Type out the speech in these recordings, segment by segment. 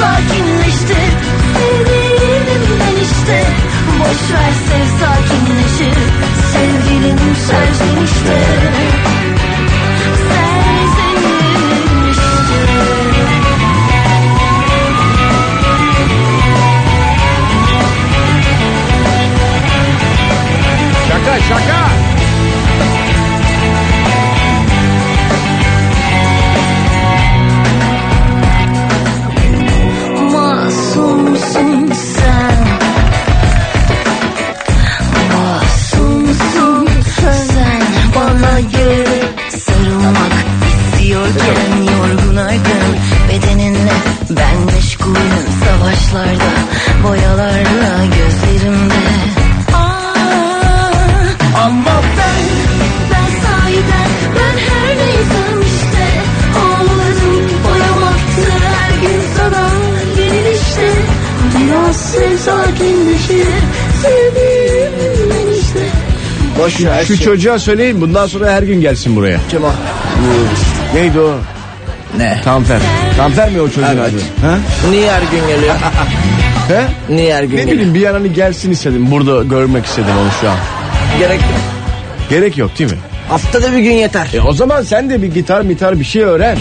sakinleştir. Sevgilim ben işte. Boş ver sev sakinleşir. Sevgilim Sensin işte. Şaka şaka. Ver. Şu çocuğa söyleyin bundan sonra her gün gelsin buraya. Kim o? Neydi o? Ne? Tanfer. Tanfer mi o çocuğun Evet. adı? Ha? Niye her gün geliyor? He? Niye her gün Ne geliyor? bileyim bir an hani gelsin istedim. Burada görmek istedim onu şu an. Gerek yok. Gerek yok değil mi? Haftada bir gün yeter. E o zaman sen de bir gitar mitar bir şey öğren.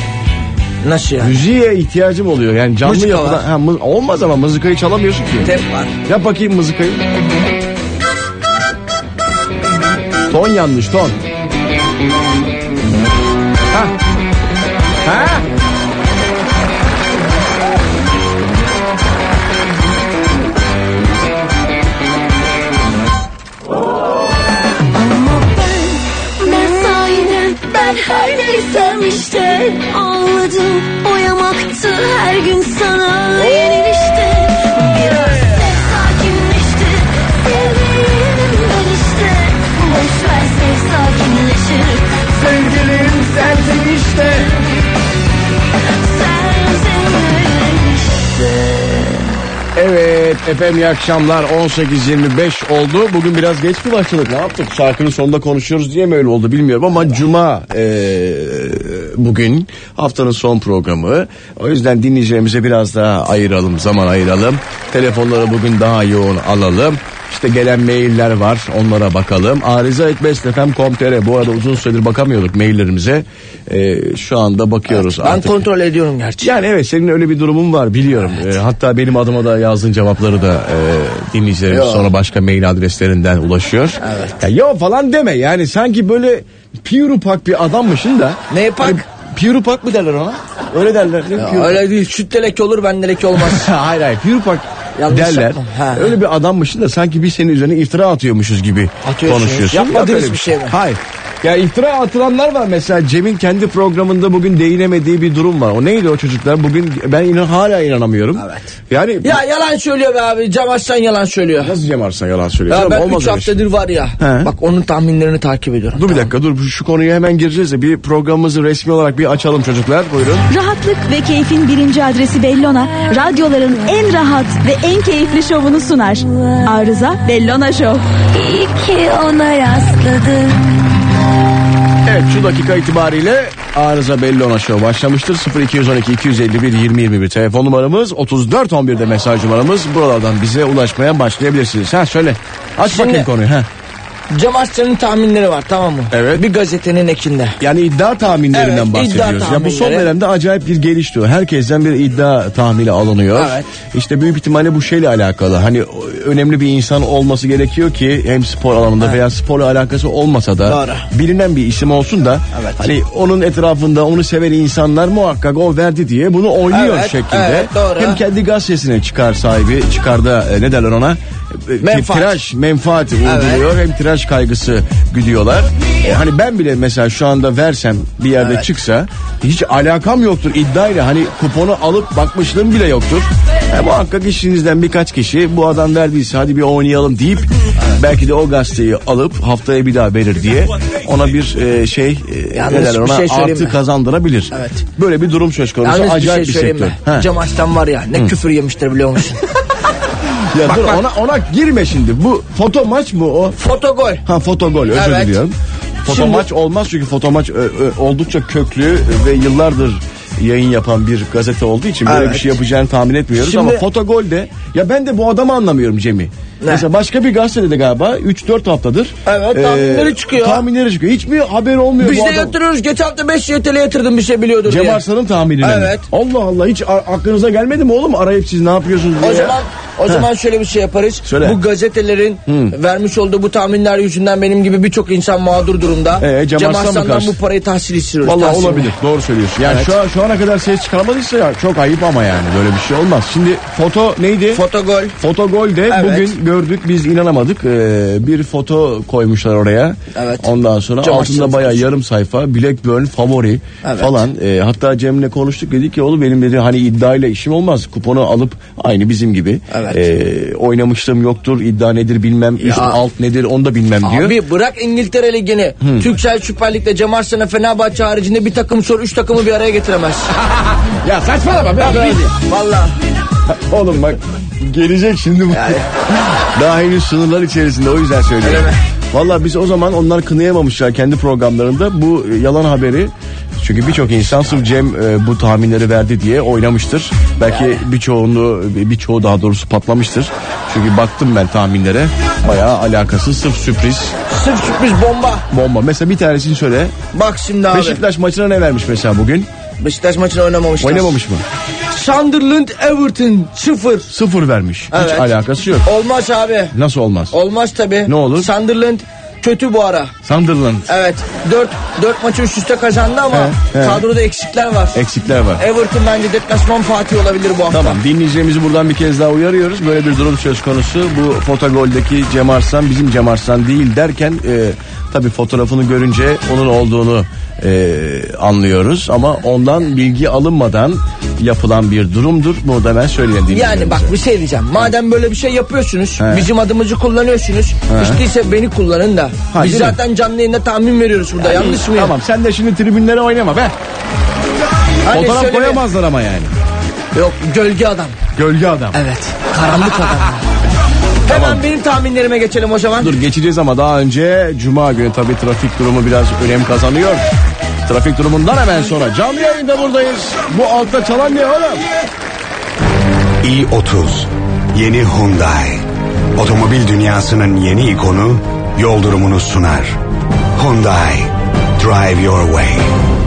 Nasıl yani? Müziğe ihtiyacım oluyor. Yani canlı Mızıka yapılan... Ha, mı- olmaz ama mızıkayı çalamıyorsun ki. Tep var. Yap bakayım mızıkayı. Ton yanlış ton. Ha. Ha. Ben, her neysem işte Ağladım boyamaktı her gün sana yenir Sevgilim sensin işte. Evet efendim iyi akşamlar 18.25 oldu. Bugün biraz geç mi başladık ne yaptık? Şarkının sonunda konuşuyoruz diye mi öyle oldu bilmiyorum ama Cuma eee, bugün haftanın son programı. O yüzden dinleyicilerimize biraz daha ayıralım zaman ayıralım. Telefonları bugün daha yoğun alalım. İşte gelen mailler var onlara bakalım. Arıza etmesfm.com.tr bu arada uzun süredir bakamıyorduk maillerimize. Eee, şu anda bakıyoruz Ben artık. kontrol ediyorum gerçi. Yani evet senin öyle bir durumun var biliyorum. Ee, hatta benim adıma da yazdığın cevapları da e, dinleyicilerimiz Yo. sonra başka mail adreslerinden ulaşıyor. Evet. Ya yo falan deme yani sanki böyle pirupak bir adammışsın da. Neye pak? Hani pirupak mı derler ona? Öyle derler. Ne Ya öyle değil. Sütte leke olur bende leke olmaz. hayır hayır pirupak Yanlış derler. yaptım. Ha. Öyle bir adammışsın da sanki biz senin üzerine iftira atıyormuşuz gibi Atıyorsunuz. konuşuyorsun. Yapmadığınız bir şey mi? Hayır. Ya iftira atılanlar var mesela Cem'in kendi programında bugün değinemediği bir durum var. O neydi o çocuklar? Bugün ben inan hala inanamıyorum. Evet. Yani ya yalan söylüyor be abi. Cem Arslan yalan söylüyor. nasıl Cem Arslan yalan söylüyor? Ya Canım, ben olmaz 3 öyle şey. haftadır var ya. He. Bak onun tahminlerini takip ediyorum. Dur bir dakika dur şu konuya hemen gireceğiz de bir programımızı resmi olarak bir açalım çocuklar buyurun. Rahatlık ve keyfin birinci adresi Bellona, radyoların en rahat ve en keyifli şovunu sunar. Arıza Bellona Show. İyi ki ona rastladım Evet şu dakika itibariyle Arıza Bellona Show başlamıştır. 0212 251 20 21 telefon numaramız 34 11'de mesaj numaramız. Buralardan bize ulaşmaya başlayabilirsiniz. Ha söyle aç Şimdi- bakayım konuyu. Ha. Cem Arslan'ın tahminleri var tamam mı? Evet. Bir gazetenin ekinde. Yani iddia tahminlerinden Evet, bahsediyoruz. iddia ya bu son tahminleri. dönemde acayip bir gelişti. o. Herkesten bir iddia tahmini alınıyor. Evet. İşte büyük ihtimalle bu şeyle alakalı. Hani önemli bir insan olması gerekiyor ki hem spor alanında veya sporla alakası olmasa da Doğru. bilinen bir isim olsun da Evet. hani onun etrafında onu seven insanlar muhakkak o verdi diye bunu oynuyor Evet, şeklinde. evet, doğru. Hem kendi gazetesine çıkar sahibi çıkarda e, ne derler ona? Menfaat. Tiraj menfaati uyguluyor hem tiraj kaygısı güdüyorlar. E, hani ben bile mesela şu anda versem bir yerde Evet. çıksa hiç alakam yoktur iddiayla hani kuponu alıp bakmışlığım bile yoktur. E, muhakkak işinizden birkaç kişi bu adam verdiyse hadi bir oynayalım deyip belki de o gazeteyi alıp haftaya bir daha verir diye ona bir e, şey e, Yalnız ne derler bir ona şey artı mi? kazandırabilir. Evet. Böyle bir durum söz konusu Yalnız bir acayip şey bir, söyleyeyim sektör. mi? Ha. Cem Arslan var ya ne küfür yemiştir biliyor musun? Ya Bak, dur bak. ona ona girme şimdi. Bu foto maç mı o? Foto gol. Ha foto gol özür Evet. diliyorum. Foto Şimdi- maç olmaz çünkü foto maç ö, ö, oldukça köklü ve yıllardır yayın yapan bir gazete olduğu için böyle Evet. bir şey yapacağını tahmin etmiyoruz Şimdi- ama Fotogol'de ya ben de bu adamı anlamıyorum Cem'i. Mesela başka bir gazetede de galiba 3-4 haftadır Evet, tahminleri çıkıyor. Tahminleri çıkıyor. Hiç mi haber olmuyor Biz bu de adam? yatırıyoruz. Geçen hafta 5 YTL yatırdım bir şey biliyordur Cem diye. Arslan'ın tahminine mi? Evet. Allah Allah hiç aklınıza gelmedi mi oğlum arayıp siz ne yapıyorsunuz diye. O zaman o zaman şöyle bir şey yaparız. Söyle. Bu gazetelerin vermiş olduğu bu tahminler yüzünden benim gibi birçok insan mağdur durumda. Ee, Cem mı Arslan'dan bu parayı tahsil istiyoruz. Tahsil. olabilir. Doğru söylüyorsun. Yani Evet. şu, an, şu ana kadar ses çıkarmadıysa ya çok ayıp ama yani böyle bir şey olmaz. Şimdi foto neydi? Fotogol. Fotogol'de Evet. bugün gördük biz inanamadık. Ee, bir foto koymuşlar oraya. Evet. Ondan sonra Cam altında bayağı yarım sayfa Blackburn favori Evet. falan. Ee, hatta Cem'le konuştuk dedi ki oğlum benim dedi hani iddiayla işim olmaz. Kuponu alıp aynı bizim gibi. Evet. Ee, oynamışlığım yoktur. iddia nedir bilmem. Üst alt nedir onu da bilmem diyor. Abi bırak İngiltere Ligi'ni. Türksel Süper Lig'de Cem Arslan'a Fenerbahçe haricinde bir takım sor, üç takımı bir araya getiremez. Ya saçmalama. Valla. Oğlum bak gelecek şimdi bu. Daha henüz sınırlar içerisinde o yüzden söylüyorum. Valla biz o zaman onlar kınayamamışlar kendi programlarında bu e, yalan haberi. Çünkü birçok insan sırf Cem e, bu tahminleri verdi diye oynamıştır. Belki birçoğunu birçoğu daha doğrusu patlamıştır. Çünkü baktım ben tahminlere. Bayağı alakasız sırf sürpriz Sırf sürpriz bomba. bomba. Mesela bir tanesini söyle. Bak şimdi abi. Beşiktaş maçına ne vermiş mesela bugün? Beşiktaş maçını oynamamışlar. Oynamamış mı? Sunderland Everton 0. Sıfır vermiş. Evet. Hiç alakası yok. Olmaz abi. Nasıl olmaz? Olmaz tabi. Ne olur? Sunderland kötü bu ara. Sunderland. Evet. 4 4 maçı üst üste kazandı ama He, he. kadroda eksikler var. Eksikler var. Everton bence deplasman Fatih olabilir bu hafta. Tamam dinleyicilerimizi buradan bir kez daha uyarıyoruz. Böyle bir durum söz konusu. Bu fotogoldeki Cem Arslan bizim Cem Arslan değil derken e, tabii fotoğrafını görünce onun olduğunu e, anlıyoruz. Ama ondan bilgi alınmadan yapılan bir durumdur. Bunu da ben söyleyen Yani bak bir şey diyeceğim. Madem böyle bir şey yapıyorsunuz, He. bizim adımızı kullanıyorsunuz. Hiç değilse beni kullanın da. Ha, Biz değil mi? zaten canlı yayında tahmin veriyoruz burada. Yanlış mı? Tamam sen de şimdi tribünlere oynama be. Hani Fotoğraf şöyle bir- koyamazlar ama yani. Yok gölge adam. Gölge adam. Evet. Karanlık adam. Hemen benim tahminlerime geçelim o zaman. Dur geçeceğiz ama daha önce Cuma günü tabii trafik durumu biraz önem kazanıyor. Trafik durumundan hemen sonra canlı yayında buradayız. Bu altta çalan ne oğlum? i30 yeni Hyundai. Otomobil dünyasının yeni ikonu yol durumunu sunar. Hyundai. Drive your way.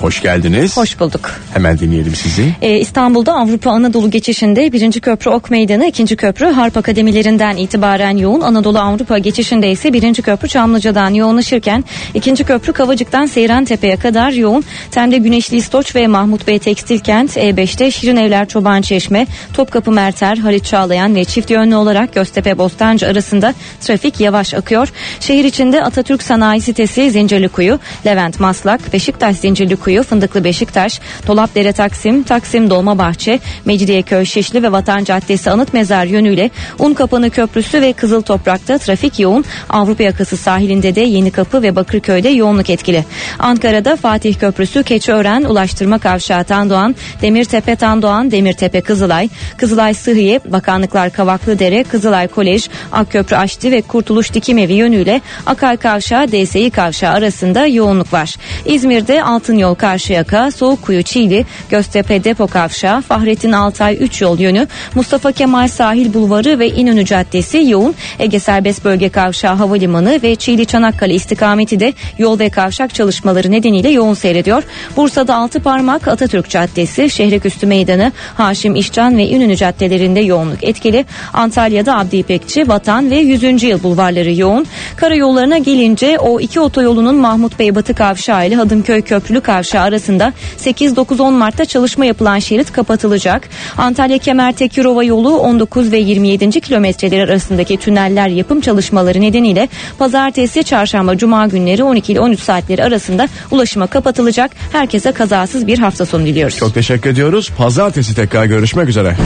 Hoş geldiniz. Hoş bulduk. Hemen dinleyelim sizi. Ee, İstanbul'da Avrupa Anadolu geçişinde birinci köprü Ok Meydanı, ikinci köprü Harp Akademilerinden itibaren yoğun. Anadolu Avrupa geçişinde ise birinci köprü Çamlıca'dan yoğunlaşırken ikinci köprü Kavacık'tan Seyran Tepe'ye kadar yoğun. Tem'de Güneşli İstoç ve Mahmut Bey Tekstil Kent, E5'te Şirin Evler Çoban Çeşme, Topkapı Merter, Halit Çağlayan ve çift yönlü olarak Göztepe Bostancı arasında trafik yavaş akıyor. Şehir içinde Atatürk Sanayi Sitesi Zincirlikuyu, Levent Maslak, Beşiktaş Zincirlikuyu, Fındıklı Beşiktaş, Dolapdere Taksim, Taksim Dolmabahçe, Mecidiyeköy Şişli ve Vatan Caddesi Anıt Mezar yönüyle Unkapanı Köprüsü ve Kızıl Toprak'ta trafik yoğun. Avrupa yakası sahilinde de Yenikapı ve Bakırköy'de yoğunluk etkili. Ankara'da Fatih Köprüsü, Keçiören, Ulaştırma Kavşağı Tandoğan, Demirtepe Tandoğan, Demirtepe Kızılay, Kızılay Sıhhiye, Bakanlıklar Kavaklıdere, Kızılay Kolej, Akköprü Açtı ve Kurtuluş Dikimevi yönüyle Akay Kavşağı, DSİ Kavşağı arasında yoğunluk var. İzmir'de Altınyol Karşıyaka, Soğukkuyu Çiğli, Göztepe Depo Kavşağı, Fahrettin Altay 3 yol yönü, Mustafa Kemal Sahil Bulvarı ve İnönü Caddesi yoğun. Ege Serbest Bölge Kavşağı Havalimanı ve Çiğli Çanakkale istikameti de yol ve kavşak çalışmaları nedeniyle yoğun seyrediyor. Bursa'da Altı Parmak, Atatürk Caddesi, Şehreküstü Meydanı, Haşim İşcan ve İnönü caddelerinde yoğunluk etkili. Antalya'da Abdi İpekçi, Vatan ve 100. Yıl bulvarları yoğun. Karayollarına gelince o iki otoyolunun Mahmut Bey Batı Kavşağı ile Hadımköy Köprülü Kavşağı arasında 8-9-10 Mart'ta çalışma yapılan şerit kapatılacak. Antalya Kemer Tekirova yolu 19 ve 27. kilometreler arasındaki tüneller yapım çalışmaları nedeniyle pazartesi, çarşamba, cuma günleri 12 ile 13 saatleri arasında ulaşıma kapatılacak. Herkese kazasız bir hafta sonu diliyoruz. Çok teşekkür ediyoruz. Pazartesi tekrar görüşmek üzere.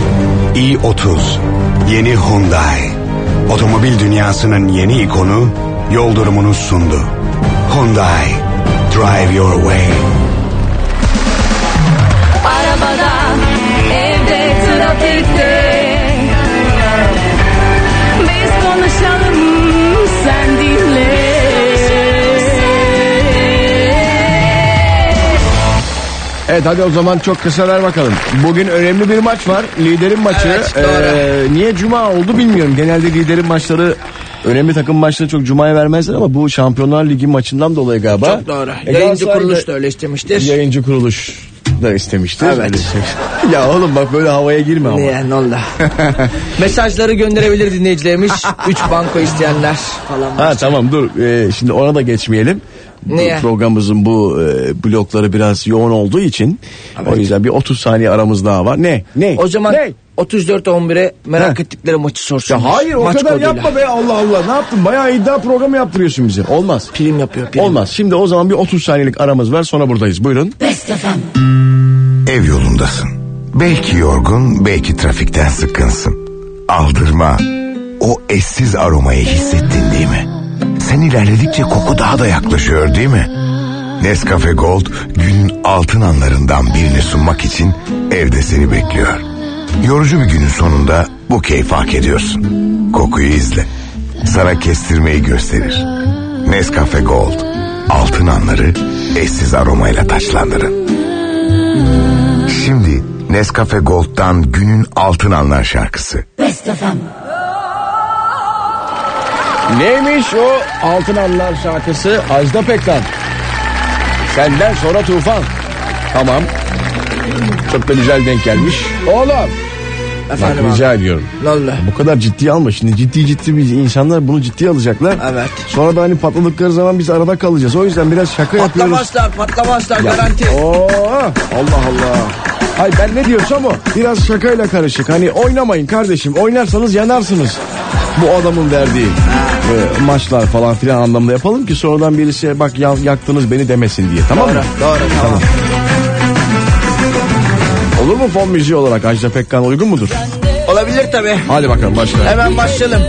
i30 yeni Hyundai. Otomobil dünyasının yeni ikonu yol durumunu sundu. Hyundai. Drive your way. Trafikte Biz konuşalım, sen dinle Evet hadi o zaman çok kısa ver bakalım. Bugün önemli bir maç var. Liderin maçı. Evet, doğru. Ee, niye cuma oldu bilmiyorum. Genelde liderin maçları önemli takım maçları çok cumaya vermezler ama bu Şampiyonlar Ligi maçından dolayı galiba. Çok doğru. E, Yayıncı kuruluş da öyle istemiştir. Yayıncı kuruluş da istemiştir. Evet. Şey. ya oğlum bak böyle havaya girme ama. Niye ne oldu? Mesajları gönderebilir dinleyicilerimiz. Üç banko isteyenler falan. Ha tamam dur Ee, şimdi ona da geçmeyelim. Niye? programımızın bu e, blokları biraz yoğun olduğu için o yüzden bir 30 saniye aramız daha var. Ne? Ne? O zaman ne? 34-11'e merak He. ettikleri maçı sorsun. Ya hayır o Maç kadar koduyla. yapma be Allah Allah. Ne yaptın? Bayağı iddia programı yaptırıyorsun bize. Olmaz. Prim yapıyor prim. Olmaz. Şimdi o zaman bir 30 saniyelik aramız var sonra buradayız. Buyurun. Ev yolundasın. Belki yorgun, belki trafikten sıkkınsın. Aldırma. O eşsiz aromayı hissettin değil mi? Sen ilerledikçe koku daha da yaklaşıyor değil mi? Nescafe Gold günün altın anlarından birini sunmak için evde seni bekliyor. Yorucu bir günün sonunda bu keyfi hak ediyorsun. Kokuyu izle. Sana kestirmeyi gösterir. Nescafe Gold. Altın anları eşsiz aromayla taçlandırın. Şimdi Nescafe Gold'dan günün altın anlar şarkısı. Neymiş o Altın Anlar şarkısı Ajda Pekkan. Senden sonra tufan. Tamam. Çok da güzel denk gelmiş. Oğlum. Efendim Bak abi. rica ediyorum. Oldu? Bu kadar ciddiye alma. Şimdi ciddi ciddi biz insanlar bunu ciddiye alacaklar. Evet. Sonra da hani patladıkları zaman biz arada kalacağız. O yüzden biraz şaka yapıyoruz. Patlamazlar patlamazlar garanti. Oo, Allah Allah. Hay ben ne diyorsam o. Biraz şakayla karışık. Hani oynamayın kardeşim. Oynarsanız yanarsınız. Bu adamın verdiği e, maçlar falan filan anlamda yapalım ki sonradan birisi bak ya- yaktınız beni demesin diye. Tamam Doğru mı? doğru tamam. Olur mu fon müziği olarak Ajda Pekkan uygun mudur? Olabilir tabi. Hadi bakalım başlayalım. Hemen başlayalım.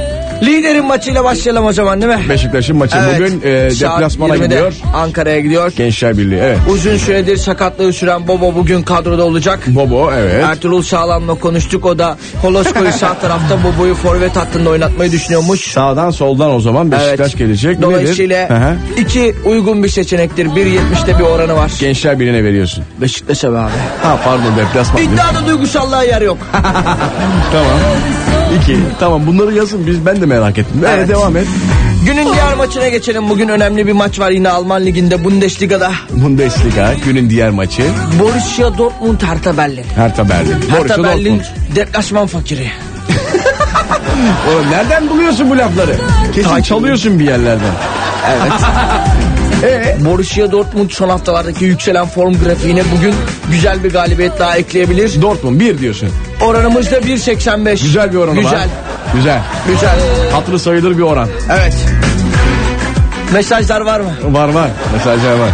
Liderin maçıyla başlayalım o zaman değil mi? Beşiktaş'ın maçı Evet. bugün e, deplasmana 20'de gidiyor. Ankara'ya gidiyor. Gençler Birliği evet. Uzun süredir sakatlığı süren Bobo bugün kadroda olacak. Bobo evet. Ertuğrul Sağlam'la konuştuk. O da Holosko'yu sağ tarafta Bobo'yu forvet hattında oynatmayı düşünüyormuş. Sağdan soldan o zaman Beşiktaş gelecek. Dolayısıyla Nedir? İki uygun bir seçenektir. 1.70'te bir oranı var. Gençler Birliği'ne veriyorsun. Beşiktaş'a be abi. Ha pardon deplasman. İddiada duygusallığa yer yok. Tamam. İki. Tamam bunları yazın biz ben de merak ettim. Evet, Evet. devam et. Günün diğer maçına geçelim. Bugün önemli bir maç var yine Alman Ligi'nde Bundesliga'da. Bundesliga günün diğer maçı. Borussia Dortmund Hertha Berlin. Hertha Berlin. Hertha Borussia Berlin Dortmund. deplasman fakiri. Oğlum nereden buluyorsun bu lafları? Kesin Takip çalıyorsun bir yerlerden. Evet. Ee? Borussia Dortmund son haftalardaki yükselen form grafiğine bugün güzel bir galibiyet daha ekleyebilir. Dortmund bir diyorsun. Oranımız da 1.85. Güzel bir oranı Güzel. Güzel. Güzel. Hatırı sayılır bir oran. Evet. Mesajlar var mı? Var var. Mesajlar var.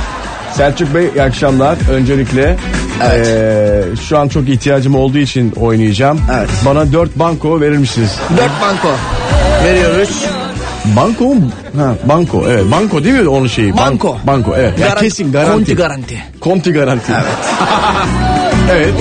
Selçuk Bey iyi akşamlar. Öncelikle Evet. eee, şu an çok ihtiyacım olduğu için oynayacağım. Evet. Bana 4 banko verir misiniz? 4 banko veriyoruz. Banko mu? Ha, banko evet. Banko değil mi onun şeyi? Ban- Banko. banko evet. Ya Garan- kesin garanti. Konti garanti. Konti garanti. Evet. evet.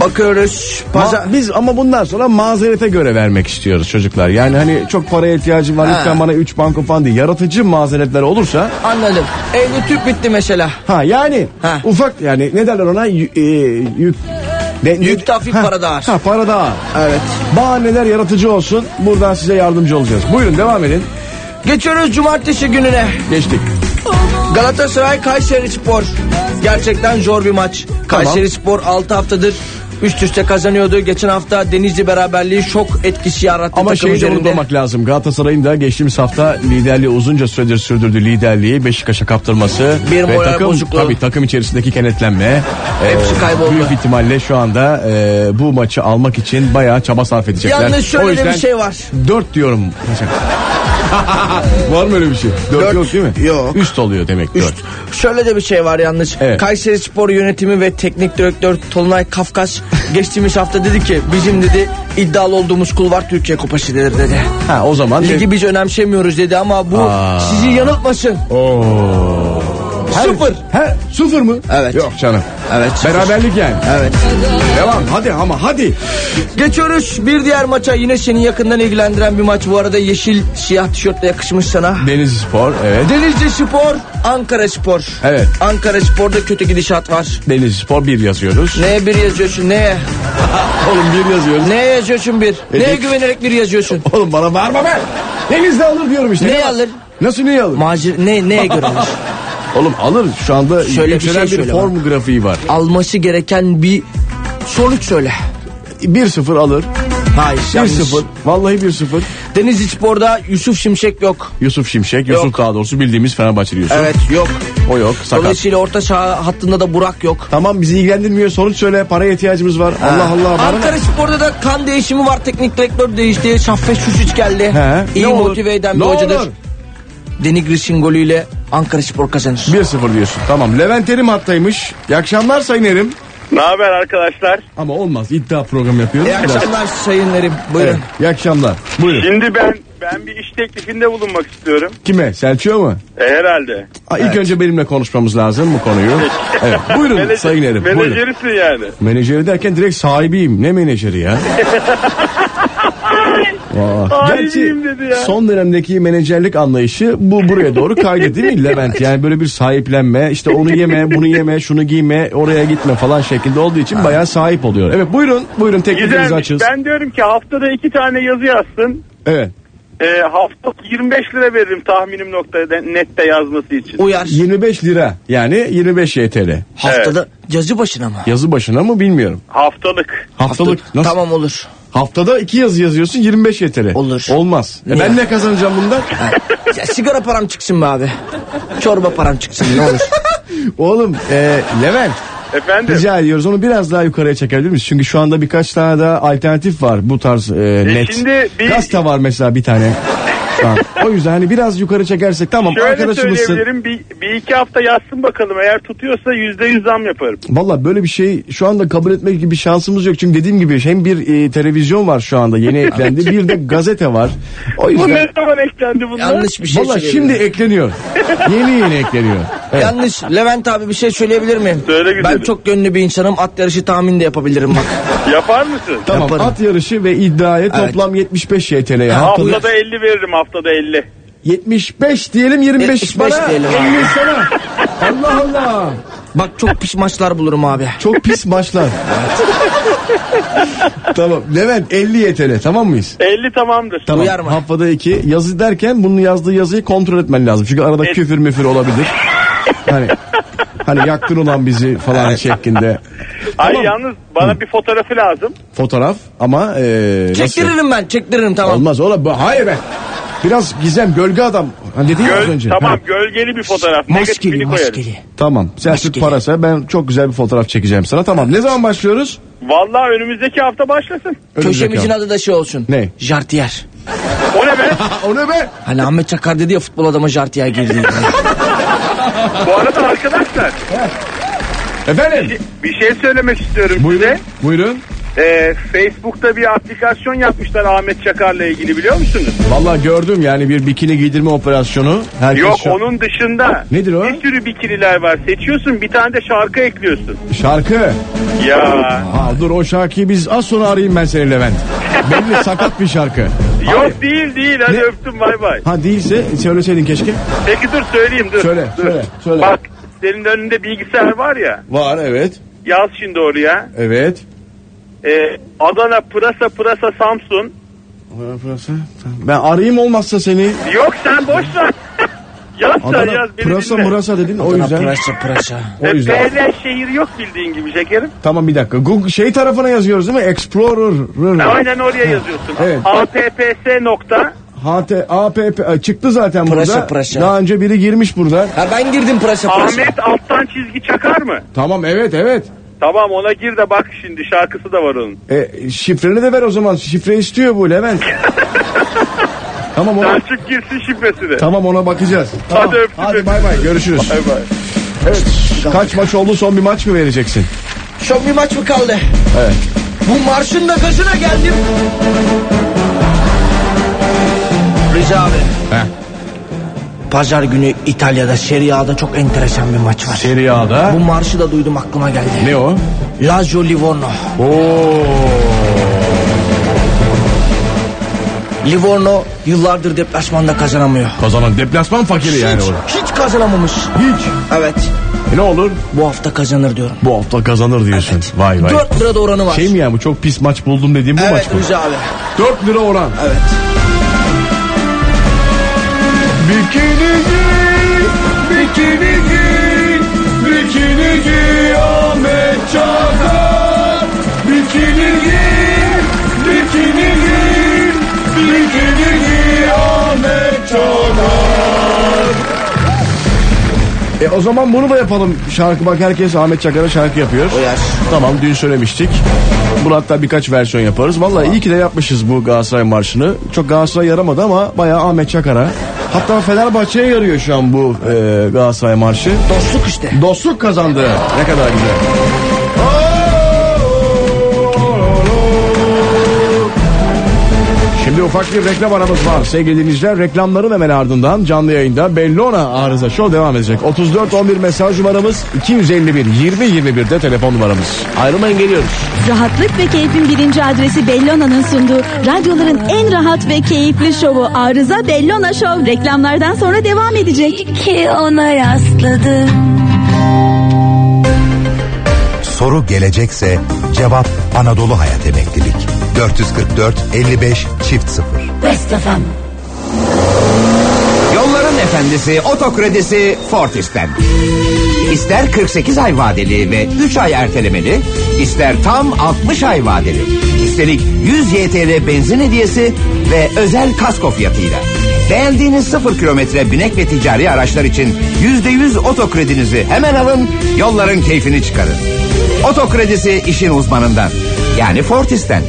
Bakıyoruz. Ma- Pazar... biz ama bundan sonra mazerete göre vermek istiyoruz çocuklar. Yani hani çok paraya ihtiyacım var. Ha. Lütfen bana 3 banko falan değil. Yaratıcı mazeretler olursa Anladım. Evde tüp bitti mesela. ha yani Ha. ufak yani ne derler ona Y- e, yük ne- ne- Yükte hafif, Ha, para da ağır. Ha para da ağır. Evet. Bahaneler yaratıcı olsun. Buradan size yardımcı olacağız. Buyurun devam edin. Geçiyoruz cumartesi gününe. Geçtik. Galatasaray Kayseri Spor. Gerçekten zor bir maç. Kayseri Spor 6 haftadır üst üste kazanıyordu. Geçen hafta Denizli beraberliği şok etkisi yarattı Ama takım şeyi de üzerinde. unutmamak lazım. Galatasaray'ın da geçtiğimiz hafta liderliği uzunca süredir sürdürdüğü liderliği Beşiktaş'a kaptırması. Bir ve moral takım, bozukluğu. Tabii takım içerisindeki kenetlenme. Hepsi e, kayboldu. Büyük ihtimalle şu anda e, bu maçı almak için bayağı çaba sarf edecekler. Yalnız şöyle o de yüzden bir şey var. 4 diyorum. var mı öyle bir şey? 4 Dört yok değil mi? yok. Üst oluyor demek 4. Üst. Şöyle de bir şey var yalnız. Evet. Kayseri Spor yönetimi ve teknik direktör Tolunay Kafkas geçtiğimiz hafta dedi ki bizim dedi iddialı olduğumuz kul var Türkiye Kupası'dır dedi. Ha o zaman Ligi biz önemsemiyoruz dedi ama bu Aa. sizi yanıltmasın. Oo. Sıfır. He, sıfır mı? Evet. Yok canım. Evet. sıfır. Beraberlik yani. Evet. Devam hadi ama hadi. Geçiyoruz bir diğer maça yine seni yakından ilgilendiren bir maç. Bu arada yeşil siyah tişörtle yakışmış sana. Denizli Spor evet. Denizli Spor, Ankara Spor. Evet. Ankara Spor'da kötü gidişat var. Denizli Spor 1 yazıyoruz. Neye bir yazıyorsun neye? Oğlum 1 yazıyoruz. Neye yazıyorsun bir? Neye ne- güvenerek bir yazıyorsun? Oğlum bana bağırma be. Denizli alır diyorum işte. Neye Ne- alır? Nasıl neyi alır? Macir ne neye göre alır? Oğlum alır şu anda Şöyle bir şey bir, form grafiği var. Alması gereken bir sonuç söyle. 1-0 alır. Hayır yanlış. 1-0. Vallahi 1-0. Denizli Spor'da Yusuf Şimşek yok. Yusuf Şimşek. Yusuf Yok. daha doğrusu bildiğimiz Fenerbahçeli Yusuf. Evet yok. O yok. Sakat. Dolayısıyla orta saha hattında da Burak yok. Tamam bizi ilgilendirmiyor. Sonuç söyle. Paraya ihtiyacımız var. Allah Allah. bana Ankara? Spor'da da kan değişimi var. Teknik direktör değişti. Şaffet Şuşiç geldi. He. İyi Ne olur? motive eden bir Ne hocadır. olur? Denigris'in golüyle Ankara Spor kazanır. 1-0 diyorsun. Tamam. Levent Erim hattaymış. İyi akşamlar Sayın Erim. Ne haber arkadaşlar? Ama olmaz. İddia programı yapıyoruz. İyi akşamlar Sayın Erim. Buyurun. Evet. İyi akşamlar. Buyurun. Şimdi ben ben bir iş teklifinde bulunmak istiyorum. Kime? Selçuk'a mı? E, herhalde. Ha, ilk önce benimle konuşmamız lazım bu konuyu. Evet. Buyurun Menajer- Sayın Erim. Buyurun. Menajerisin yani. Menajeri derken direkt sahibiyim. Ne menajeri ya? Aa, Sahibiyim dedi ya. son dönemdeki menajerlik anlayışı bu buraya doğru kaydı değil mi Levent? Yani böyle bir sahiplenme işte onu yeme bunu yeme şunu giyme oraya gitme falan şeklinde olduğu için bayağı sahip oluyor. Evet buyurun buyurun teklifinizi açız. Ben diyorum ki haftada iki tane yazı yazsın. Evet E, hafta 25 lira veririm tahminim noktada nette yazması için. Uyar. 25 lira yani 25 YTL. Haftada yazı başına mı? Yazı başına mı bilmiyorum. Haftalık. Haftalık nasıl? Tamam olur. Haftada iki yazı yazıyorsun 25 YTL. Olur. Olmaz. E ben ne kazanacağım bundan? Ya, sigara param çıksın be abi. Çorba param çıksın ne olur. Oğlum e, Levent Efendim? rica ediyoruz onu biraz daha yukarıya çekebilir miyiz? Çünkü şu anda birkaç tane daha alternatif var bu tarz e, net. şimdi bir- Gazete var mesela bir tane. An. O yüzden hani biraz yukarı çekersek tamam Şöyle arkadaşımızsın. söyleyebilirim bir, bir iki hafta yazsın bakalım eğer tutuyorsa yüzde yüz zam yaparım. Valla böyle bir şey şu anda kabul etmek gibi bir şansımız yok. Çünkü dediğim gibi hem bir e, televizyon var şu anda yeni eklendi bir de gazete var. O Bu yüzden ne zaman eklendi bunlar? Yanlış bir şey Valla söyleyebilirim. şimdi ekleniyor. yeni yeni ekleniyor. Evet. Yanlış. Levent abi bir şey söyleyebilir miyim? Söyle Ben güzelim. çok gönlü bir insanım. At yarışı tahmin de yapabilirim bak. Yapar mısın? Tamam yaparım. at yarışı ve iddiaya Evet. toplam 75 YTL ya. Haftada 50 veririm haftada 50. 75 diyelim 25 75 bana. diyelim abi. 50 sana. Allah Allah. Bak çok pis maçlar bulurum abi. Çok pis maçlar. tamam Levent 50 YTL tamam mıyız? 50 tamamdır. Tamam. Uyar mı? Haftada 2 yazı derken bunun yazdığı yazıyı kontrol etmen lazım. Çünkü arada Et- küfür müfür olabilir. hani hani yaktın ulan bizi falan şeklinde. Ay Tamam. yalnız bana bir fotoğrafı lazım. Fotoğraf ama e, nasıl? Çektiririm ben çektiririm tamam. Olmaz oğlum. Hayır be. Biraz gizem gölge adam. Hani dedin ya az önce. tamam Ha. gölgeli bir fotoğraf. Maskeli koyarız. maskeli. Tamam. Sen Türk Maskeli. parası ben çok güzel bir fotoğraf çekeceğim sana. Tamam. Ne zaman başlıyoruz? Vallahi önümüzdeki hafta başlasın. Önümüzdeki Köşemizin hafta. adı da şey olsun. Ne? Jartiyer. O ne be? o ne be? Hani Ahmet Çakar dedi ya futbol adama Jartiyer girdi. Bu arada arkadaşlar Efendim? bir şey söylemek istiyorum Buyurun. size. Buyurun. Ee, Facebook'ta bir aplikasyon yapmışlar Ahmet Çakar'la ilgili biliyor musunuz? Vallahi gördüm yani bir bikini giydirme operasyonu. Herkes Yok şu- onun dışında Nedir o? bir sürü bikiniler var. Seçiyorsun bir tane de şarkı ekliyorsun. Şarkı. Ya Ha dur o şarkıyı biz az sonra arayayım ben seni Levent. Belli sakat bir şarkı. yok değil değil hadi Ne? öptüm bay bay. Ha değilse söyleseydin keşke. Peki dur söyleyeyim dur. Söyle, dur. söyle, söyle. Bak senin önünde bilgisayar var ya Var evet. yaz şimdi oraya. Evet. Ee, Adana, Pırasa, Pırasa, Samsun. Pırasa. Ben arayayım olmazsa seni. Yok sen boş ver. yaz sen Adana yaz beni pırasa dinle. mırasa dedin o Adana yüzden. pırasa pırasa. O yüzden. E, BL şehir yok bildiğin gibi şekerim. Tamam bir dakika. Google şey tarafına yazıyoruz değil mi? Explorer. Aynen oraya yazıyorsun. Evet. APPS nokta HT, APP çıktı zaten Pırasa, burada. pırasa. Daha önce biri girmiş burada. Ha ben girdim pırasa pırasa. Ahmet alttan çizgi çakar mı? Tamam evet evet. Tamam ona gir de bak şimdi şarkısı da var onun. E, şifreni de ver o zaman. Şifre istiyor bu Levent. tamam ona Selçuk girsin şifresini. tamam ona bakacağız. Tamam. Hadi öptüm Hadi bay bay görüşürüz. Bay bay. Evet. Kaç maç oldu son bir maç mı vereceksin? Son bir maç mı kaldı? Evet. Bu marşın da gazına geldim. Rıza abi. Heh. Pazar günü İtalya'da Serie A'da çok enteresan bir maç var. Serie A'da. Bu marşı da duydum aklıma geldi. Ne o? Lazio Livorno. Oo. Livorno yıllardır deplasmanda kazanamıyor. Kazanan deplasman fakiri yani hiç, orada. hiç kazanamamış. Hiç. Evet. E ne olur? Bu hafta kazanır diyorum. Bu hafta kazanır diyorsun. Vay vay. 4 lira da oranı var. Şey mi ya bu çok pis maç buldum dediğim bu maç evet mı? Rıza abi. 4 lira oran. Evet. Bikini giy, bikini giy, bikini giy Ahmet Çakar. Bikini giy, bikini giy, bikini giy Ahmet Çakar. E o zaman bunu da yapalım. Şarkı bak herkes Ahmet Çakar'a şarkı yapıyor. Uyar. Tamam dün söylemiştik. Bunu hatta birkaç versiyon yaparız. Vallahi iyi ki de yapmışız bu Galatasaray marşını. Çok Galatasaray yaramadı ama bayağı Ahmet Çakar'a. Hatta Fenerbahçe'ye yarıyor şu an bu e, Galatasaray marşı. Dostluk işte. Dostluk kazandı. Ne kadar güzel. Ufak bir reklam aramız var. Sevgili dinleyiciler reklamların hemen ardından canlı yayında Bellona Arıza Show devam edecek. 34 11 mesaj numaramız 251 20 21'de telefon numaramız. Ayrılmayın geliyoruz. Rahatlık ve keyfin birinci adresi Bellona'nın sunduğu radyoların en rahat ve keyifli şovu Arıza Bellona Show reklamlardan sonra devam edecek. ki ona rastladım Soru gelecekse cevap Anadolu Hayat Emeklilik. 444 55 çift 0. West FM Yolların efendisi otokredisi Fortis'ten. İster 48 ay vadeli ve 3 ay ertelemeli, ister tam 60 ay vadeli. Üstelik 100 YTL benzin hediyesi ve özel kasko fiyatıyla. Beğendiğiniz 0 kilometre binek ve ticari araçlar için %100 otokredinizi hemen alın, yolların keyfini çıkarın. Otokredisi işin uzmanından. Yani Fortis'ten.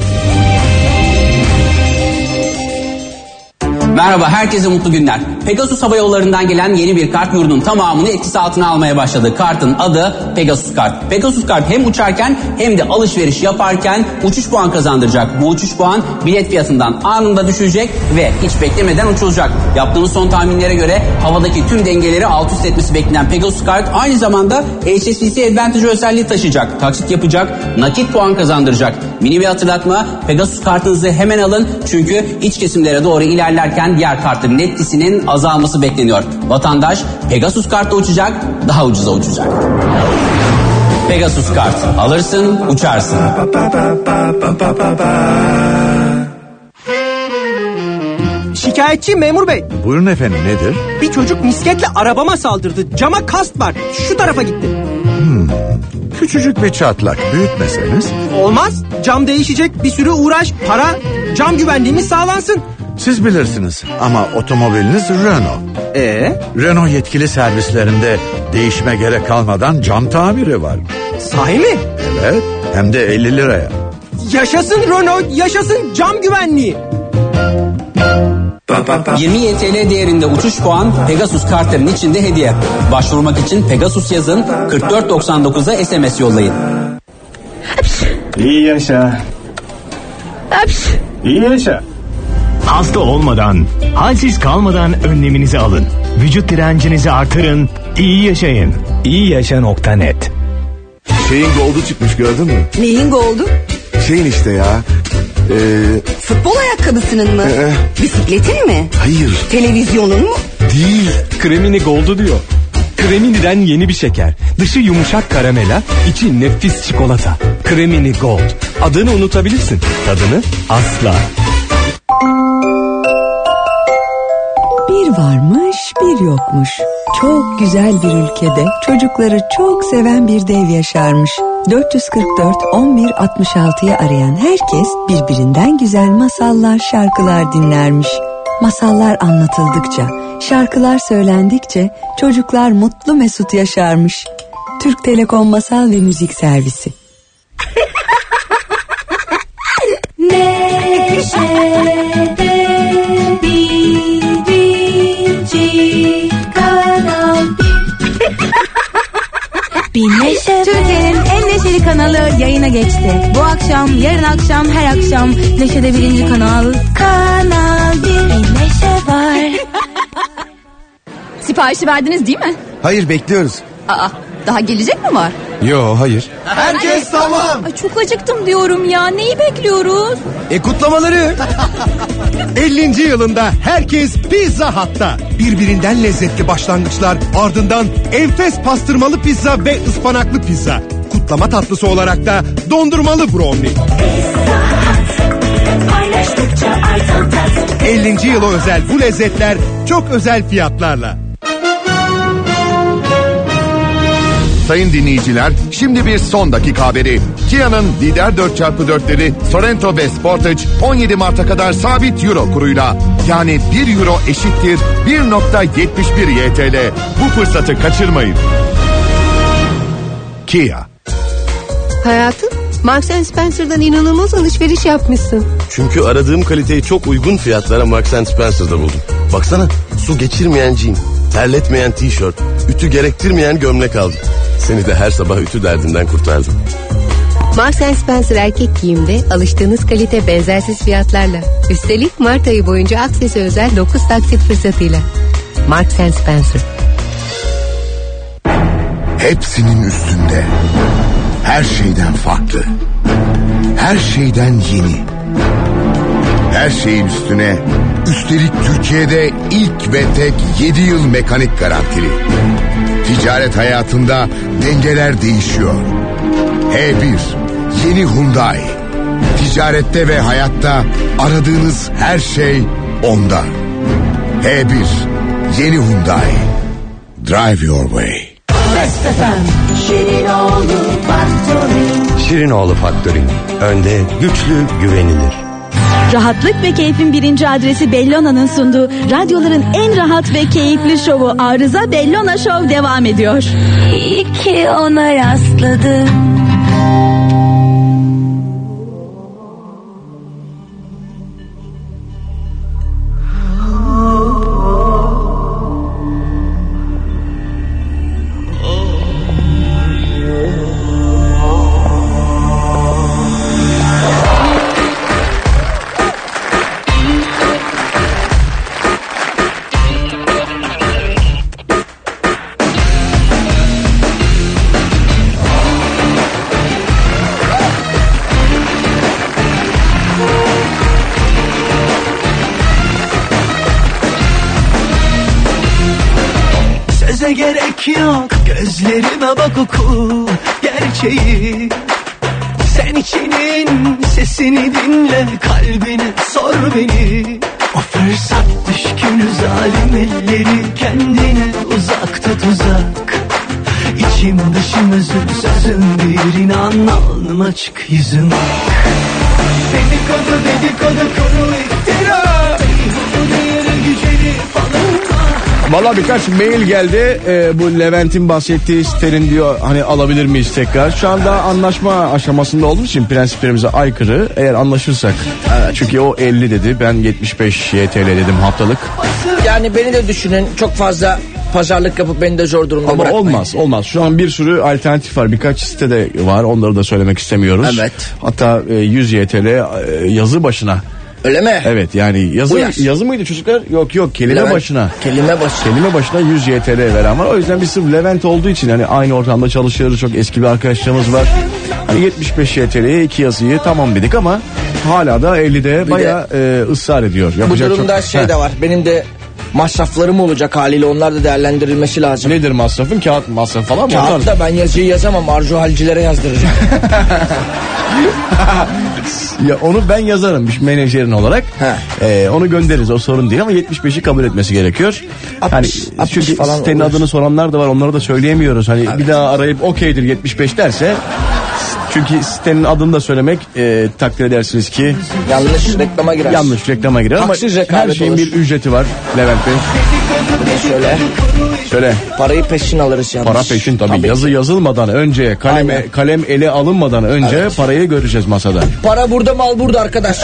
Merhaba, herkese mutlu günler. Pegasus Hava Yolları'ndan gelen yeni bir kart yurdun tamamını etkisi altına almaya başladı. Kartın adı Pegasus Kart. Pegasus Kart hem uçarken hem de alışveriş yaparken uçuş puan kazandıracak. Bu uçuş puan bilet fiyatından anında düşecek ve hiç beklemeden uçulacak. Yaptığımız son tahminlere göre havadaki tüm dengeleri alt üst etmesi beklenen Pegasus Kart aynı zamanda HSBC Advantage özelliği taşıyacak. Taksit yapacak, nakit puan kazandıracak. Mini bir hatırlatma, Pegasus kartınızı hemen alın çünkü iç kesimlere doğru ilerlerken diğer kartların etkisinin azalması bekleniyor. Vatandaş Pegasus kartla uçacak, daha ucuza uçacak. Pegasus kart. Alırsın, uçarsın. Şikayetçi memur bey. Buyurun efendim nedir? Bir çocuk misketle arabama saldırdı. Cama kast var. Şu tarafa gitti. Küçücük bir çatlak büyütmeseniz. Olmaz. Cam değişecek. Bir sürü uğraş, para. Cam güvenliğimiz sağlansın. Siz bilirsiniz ama otomobiliniz Renault. Ee, Renault yetkili servislerinde değişime gerek kalmadan cam tamiri var. sahi mi? Evet hem de 50 liraya. Yaşasın Renault, yaşasın cam güvenliği. 20 YTL değerinde uçuş puan Pegasus kartların içinde hediye. Başvurmak için Pegasus yazın 4499'a SMS yollayın. İyi yaşa. İyi yaşa. Hasta olmadan, halsiz kalmadan önleminizi alın. Vücut direncinizi artırın, iyi yaşayın. İyiyaşa.net Şeyin goldu çıkmış gördün mü? Neyin goldu? Şeyin işte ya. Ee, Futbol ayakkabısının mı? Bisikletin mi? hayır Televizyonun mu? değil. Kremini Gold'u diyor. Kremini'den yeni bir şeker. Dışı yumuşak karamela, içi nefis çikolata. Kremini Gold. Adını unutabilirsin. Tadını asla. Bir varmış bir yokmuş. Çok güzel bir ülkede çocukları çok seven bir dev yaşarmış. 444 11 66'yı arayan herkes birbirinden güzel masallar şarkılar dinlermiş. Masallar anlatıldıkça, şarkılar söylendikçe çocuklar mutlu mesut yaşarmış. Türk Telekom Masal ve Müzik Servisi. Neşede Bir neşe Türkiye'nin en neşeli kanalı yayına geçti. Bu akşam, yarın akşam, her akşam Neşe'de birinci kanal. Kanal bir neşe var. Siparişi verdiniz değil mi? Hayır bekliyoruz. Aa, daha gelecek mi var? Yo hayır. Herkes tamam. Ay, çok acıktım diyorum ya. Neyi bekliyoruz? E kutlamaları. 50. yılında herkes Pizza Hut'ta. Birbirinden lezzetli başlangıçlar ardından enfes pastırmalı pizza ve ıspanaklı pizza. Kutlama tatlısı olarak da dondurmalı brownie. 50. yıla özel bu lezzetler çok özel fiyatlarla. Sayın dinleyiciler, şimdi bir son dakika haberi. Kia'nın lider 4x4'leri Sorento ve Sportage 17 Mart'a kadar sabit euro kuruyla. Yani 1 euro eşittir 1.71 YTL. Bu fırsatı kaçırmayın. Kia. Hayatım, Marks Spencer'dan inanılmaz alışveriş yapmışsın. Çünkü aradığım kaliteyi çok uygun fiyatlara Marks Spencer'da buldum. Baksana su geçirmeyen jean, terletmeyen tişört, ütü gerektirmeyen gömlek aldım. Seni de her sabah ütü derdinden kurtardım. Marks Spencer erkek giyimde alıştığınız kalite benzersiz fiyatlarla. Üstelik Mart ayı boyunca Akses'e özel 9 taksit fırsatıyla. Marks Spencer. Hepsinin üstünde. Her şeyden farklı. Her şeyden yeni. Her şeyin üstüne üstelik Türkiye'de ilk ve tek 7 yıl mekanik garantili. Ticaret hayatında dengeler değişiyor. H1 yeni Hyundai. Ticarette ve hayatta aradığınız her şey onda. H1 yeni Hyundai. Drive your way. Şirinoğlu Factoring. Önde, güçlü, güvenilir. Rahatlık ve keyfin birinci adresi Bellona'nın sunduğu radyoların en rahat ve keyifli şovu Arıza Bellona Show devam ediyor. İyi ki ona rastladım. Bak oku gerçeği. Sen içinin sesini dinle kalbine sor beni. O fırsat düşkünü zalim elleri kendine uzak tut uzak. İçim dışım özüm sözüm bir inan alnım açık yüzüm Valla birkaç mail geldi. Ee, bu Levent'in bahsettiği sitenin diyor hani alabilir miyiz tekrar? Şu anda anlaşma aşamasında olduğu için prensiplerimize aykırı. Eğer anlaşırsak. Çünkü o 50 dedi. Ben 75 YTL dedim haftalık. Yani beni de düşünün çok fazla pazarlık yapıp beni de zor durumda Ama bırakmayın. olmaz olmaz. Şu an bir sürü alternatif var. Birkaç site de var. Onları da söylemek istemiyoruz. Evet. Hatta e, 100 YTL e, yazı başına. Öyle mi? Evet yani yazı Bu yaş. yazı mıydı çocuklar? Yok yok kelime Levent, başına. Kelime başı. Kelime başına 100 YTL veren var. O yüzden biz sırf Levent olduğu için hani aynı ortamda çalışıyoruz. Çok eski bir arkadaşlarımız var. Hani 75 YTL'ye iki yazıyı tamam dedik ama hala da 50'de Bir bayağı e, ısrar ediyor. Bu Yapacak durumda çok... şey Heh. de var. Benim de masraflarım olacak haliyle onlar da değerlendirilmesi lazım. Nedir masrafın? Kağıt masrafı falan mı? Onlar- Kağıtta ben yazıyı yazamam. Arzu halcilere yazdıracağım. Ya onu ben yazarım menajerin olarak. Ee, onu göndeririz o sorun değil ama 75'i kabul etmesi gerekiyor. hani 60 çünkü falan sitenin olur. adını soranlar da var onları da söyleyemiyoruz. Hani bir daha arayıp okeydir 75 derse çünkü sitenin adını da söylemek e, takdir edersiniz ki Yanlış reklama girer. yanlış reklama girer ama Haksız her şeyin olur. bir ücreti var Levent Bey. Şöyle. Söyle. Parayı peşin alırız yalnız. Para peşin tabii. Yazı yazılmadan önce kaleme, Aynen. kalem ele alınmadan önce parayı göreceğiz masada. Para burada mal burada arkadaş.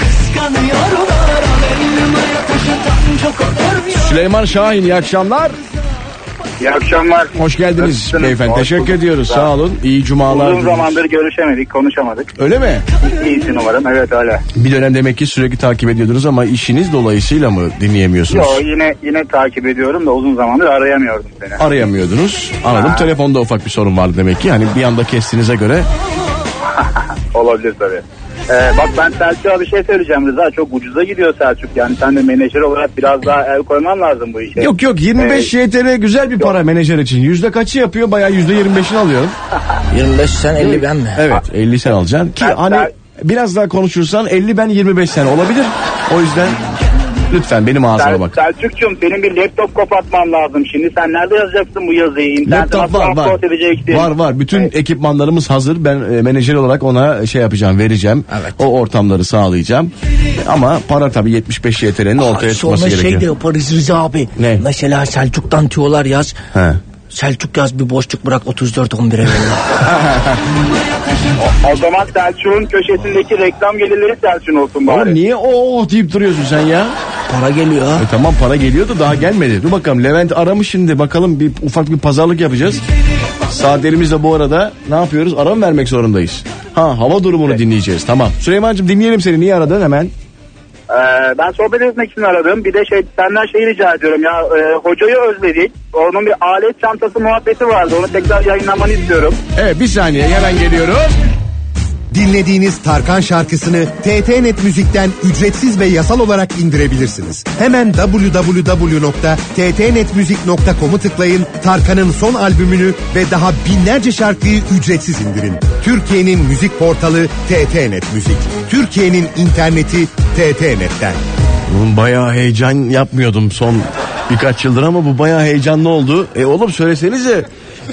Kıskanıyorlar haberim taş atan çok olur ya Süleyman Şahin iyi akşamlar. İyi akşamlar. Hoş geldiniz Nasılsınız? beyefendi. Hoş Teşekkür bulduk. ediyoruz. Sağ olun. İyi cumalar. Uzun diliyoruz. zamandır görüşemedik, konuşamadık. Öyle mi? İyisin umarım. Evet öyle. Bir dönem demek ki sürekli takip ediyordunuz ama işiniz dolayısıyla mı dinleyemiyorsunuz? Yo yine yine takip ediyorum da uzun zamandır arayamıyordum seni. Arayamıyordunuz. Anladım. Ha. Telefonda ufak bir sorun vardı demek ki. Hani bir anda kestiğinize göre Olabilir tabii. Ee, bak ben Selçuk'a bir şey söyleyeceğim Rıza. Çok ucuza gidiyor Selçuk. Yani sen de menajer olarak biraz daha el koyman lazım bu işe. Yok yok 25 YTL güzel bir para menajer için. Yüzde kaçı yapıyor? Bayağı yüzde 25'ini alıyorum. 25 sen 50 ben mi? Evet 50 sen alacaksın. Ki hani biraz daha konuşursan 50 ben 25 sen olabilir. O yüzden lütfen benim ağzıma Sel- bak. Selçuk'cum senin bir laptop kapatman lazım. Şimdi sen nerede yazacaksın bu yazıyı? İnternete Laptop var var. edeceksin? Var var. Bütün ekipmanlarımız hazır. Ben e, menajer olarak ona şey yapacağım, vereceğim. O ortamları sağlayacağım. Ama para tabii 75 YTL'nin ortaya çıkması Sonra şey gerekiyor. de yaparız Rıza abi. Ne? Mesela Selçuk'tan tüyolar yaz. He. Selçuk yaz bir boşluk bırak 34 11'e yolla. O zaman Selçuk'un köşesindeki reklam gelirleri Selçuk'un olsun bari. Oğlum niye oh deyip duruyorsun sen ya? Para geliyor. E tamam para geliyor da daha gelmedi. Dur bakalım Levent aramış şimdi bakalım bir ufak bir pazarlık yapacağız. Saatlerimizle bu arada ne yapıyoruz? Ara mı vermek zorundayız? Ha hava durumunu dinleyeceğiz. Tamam. Süleyman'cığım dinleyelim seni. Niye aradın hemen? Ee, ben sohbet etmek için aradım. Bir de şey senden şeyi rica ediyorum ya e, hocayı özledik. Onun bir alet çantası muhabbeti vardı. Onu tekrar yayınlamanı istiyorum. Evet bir saniye hemen geliyorum. Dinlediğiniz Tarkan şarkısını TTNet Müzik'ten ücretsiz ve yasal olarak indirebilirsiniz. Hemen www.ttnetmuzik.com'u tıklayın. Tarkan'ın son albümünü ve daha binlerce şarkıyı ücretsiz indirin. Türkiye'nin müzik portalı TTNet Müzik. Türkiye'nin interneti TTNet'ten. Bayağı heyecan yapmıyordum son birkaç yıldır ama bu bayağı heyecanlı oldu. E oğlum söylesenize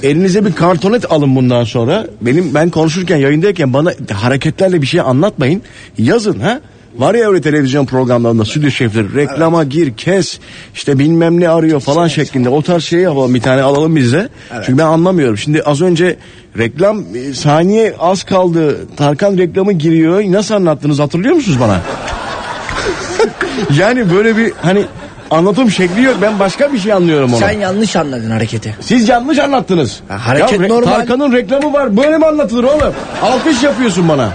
elinize bir kartonet alın bundan sonra. Benim ben konuşurken yayındayken bana hareketlerle bir şey anlatmayın. Yazın ha. Var ya öyle televizyon programlarında stüdyo şefleri reklama gir kes işte bilmem ne arıyor falan şeklinde o tarz şey yapalım bir tane alalım bize. Çünkü ben anlamıyorum. Şimdi az önce reklam e, saniye az kaldı Tarkan reklamı giriyor nasıl anlattınız hatırlıyor musunuz bana? yani böyle bir hani anlatım şekli yok. Ben başka bir şey anlıyorum onu. Sen yanlış anladın hareketi. Siz yanlış anlattınız. hareket re- normal. Tarkan'ın reklamı var. Böyle mi anlatılır oğlum? Alkış yapıyorsun bana.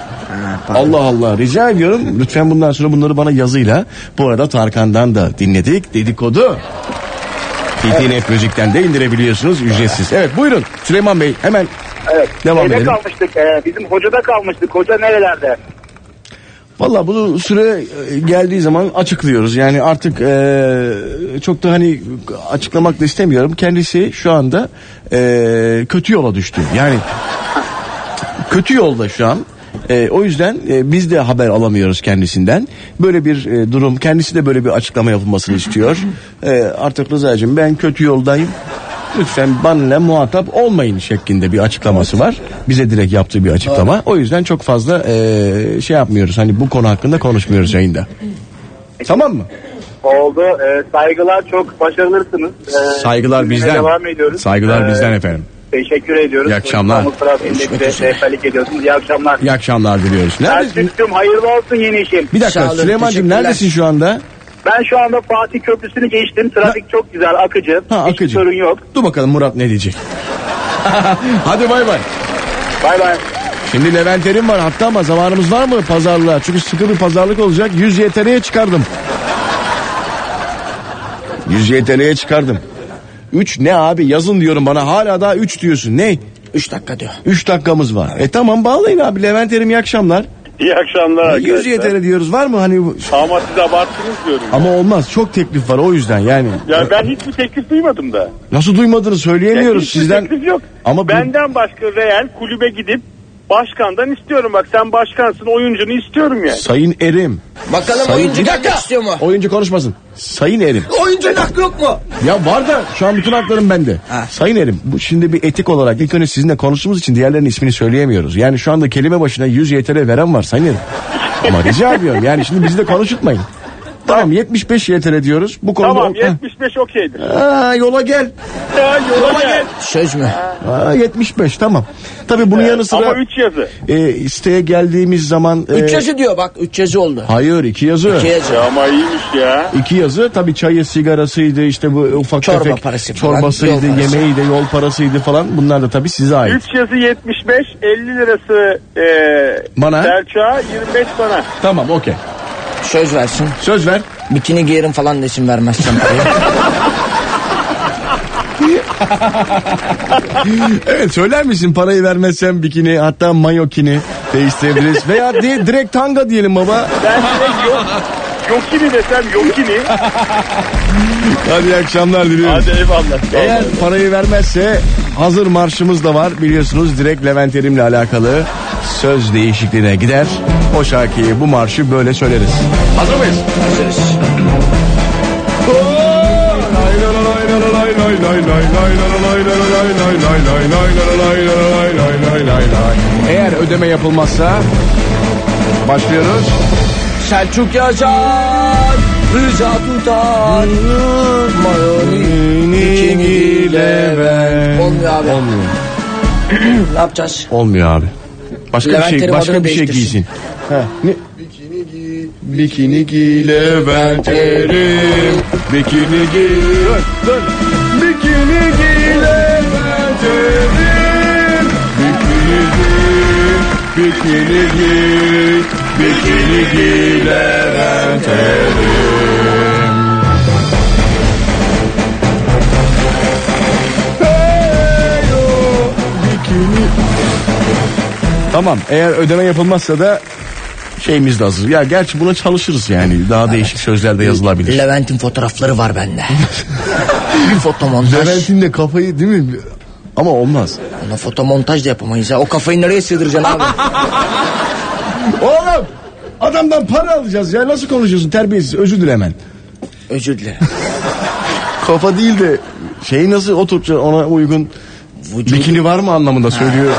Allah Allah rica ediyorum. Lütfen bundan sonra bunları bana yazıyla. Bu arada Tarkan'dan da dinledik. Dedikodu. TTNet Müzik'ten de indirebiliyorsunuz ücretsiz. Evet buyurun Süleyman Bey hemen Evet. Devam Şeyde edelim. kalmıştık. e, bizim hocada kalmıştık. Hoca nerelerde? Valla bunu süre e, geldiği zaman açıklıyoruz. Yani artık e, çok da hani açıklamak da istemiyorum. Kendisi şu anda e, kötü yola düştü. Yani kötü yolda şu an. E, o yüzden e, biz de haber alamıyoruz kendisinden. Böyle bir e, durum kendisi de böyle bir açıklama yapılmasını istiyor. E, artık Rıza'cığım ben kötü yoldayım. Lütfen benimle muhatap olmayın şeklinde bir açıklaması var. Bize direkt yaptığı bir açıklama. O yüzden çok fazla e, şey yapmıyoruz. Hani bu konu hakkında konuşmuyoruz yayında. Tamam mı? Oldu. E, saygılar çok başarılısınız. E, Saygılar bizden. Devam ediyoruz. Saygılar E, bizden efendim. Teşekkür ediyoruz. İyi akşamlar. Bu trafiğinde bize rehberlik ediyorsunuz. İyi akşamlar. İyi akşamlar diliyoruz. Nerede? Selçuk'cum hayırlı olsun yeni işin. Bir dakika Süleyman'cığım neredesin şu anda? Ben şu anda Fatih Köprüsü'nü geçtim. Trafik çok güzel, akıcı. Ha akıcı. sorun yok. Dur bakalım Murat ne diyecek. Hadi bay bay. Bay bay. Şimdi Levent Erim var hatta ama zamanımız var mı pazarlığa? Çünkü sıkı bir pazarlık olacak. 100 YTL'ye çıkardım. 100 YTL'ye çıkardım. 3 ne abi yazın diyorum bana hala daha 3 diyorsun. Ne? 3 dakika diyor. 3 dakikamız var. E tamam bağlayın abi Levent Erim iyi akşamlar. İyi akşamlar 100 arkadaşlar. YTL diyoruz var mı hani Ama siz abarttınız diyorum. ama olmaz çok teklif var o yüzden yani. Ya ben hiçbir teklif duymadım da. Nasıl duymadınız söyleyemiyoruz Ya hiçbir sizden. teklif yok. Ama bu- Benden başka Real kulübe gidip başkandan istiyorum bak sen başkansın oyuncunu istiyorum yani. Sayın Erim. Bakalım Sayın- oyuncu Bir dakika. istiyor mu? Oyuncu konuşmasın. Sayın Erim. Oyuncunun hakkı yok mu? Ya var da şu an bütün haklarım bende. Sayın Erim bu şimdi bir etik olarak ilk önce sizinle konuştuğumuz için diğerlerinin ismini söyleyemiyoruz. Yani şu anda kelime başına 100 YTL veren var Sayın Erim. Ama rica ediyorum yani şimdi bizi de konuşutmayın. Tamam 75 yeter diyoruz. Bu konuda Tamam Heh. 75 okeydir. Aa, yola gel. Ya, yola gel. Söz mü? Aa, 75 tamam. Tabii bunun yanı sıra Ama 3 yazı. e, isteğe geldiğimiz zaman e, 3 yazı diyor bak 3 yazı oldu. Hayır iki yazı. İki yazı. Ya ama iyiymiş ya. İki yazı tabii çayı sigarasıydı işte bu ufak Çorba tefek parası çorbasıydı yol parası. yemeğiydi yol parasıydı falan bunlar da tabii size ait. 3 yazı 75, 50 lirası e, Bana? Selçuk'a, 25 bana. Tamam okey. Söz versin. Söz ver. Bikini giyerim falan desin vermezsen parayı. evet söyler misin parayı vermezsen bikini hatta mayokini değiştirebiliriz veya di- direkt tanga diyelim baba. Ben direkt yok. Yokini desem yokini. Hadi iyi akşamlar diliyoruz. Hadi eyvallah. Eğer parayı vermezse hazır marşımız da var biliyorsunuz direkt Levent Erim'le alakalı söz değişikliğine gider. O şarkıyı bu marşı böyle söyleriz. Hazır mıyız? Hazırız. Eğer ödeme yapılmazsa başlıyoruz. Selçuk Yaşar Rıza Tutar Mayoni Bikini Levent Olmuyor abi. Olmuyor. ne yapacağız? Olmuyor abi. Başka Levent bir şey başka bir şey giysin. Ha, ne? Bikini giy, bikini giy Levent Erim. Bikini giy, dur. Bikini giy Levent Erim. Bikini giy, bikini giy, bikini giy Levent Erim. Hey yo, bikini Tamam eğer ödeme yapılmazsa da şeyimiz de hazır. Ya gerçi buna çalışırız yani. Daha değişik sözler de yazılabilir. Levent'in fotoğrafları var bende. bir fotomontaj. Levent'in de kafayı değil mi? Ama olmaz. Ona fotomontaj da yapamayız ya. O kafayı nereye sığdıracaksın abi? Oğlum adamdan para alacağız ya. Nasıl konuşuyorsun terbiyesiz? Özür dile hemen. Özür dilerim. Kafa değil de şeyi nasıl oturtacaksın ona uygun bikini var mı anlamında söylüyor.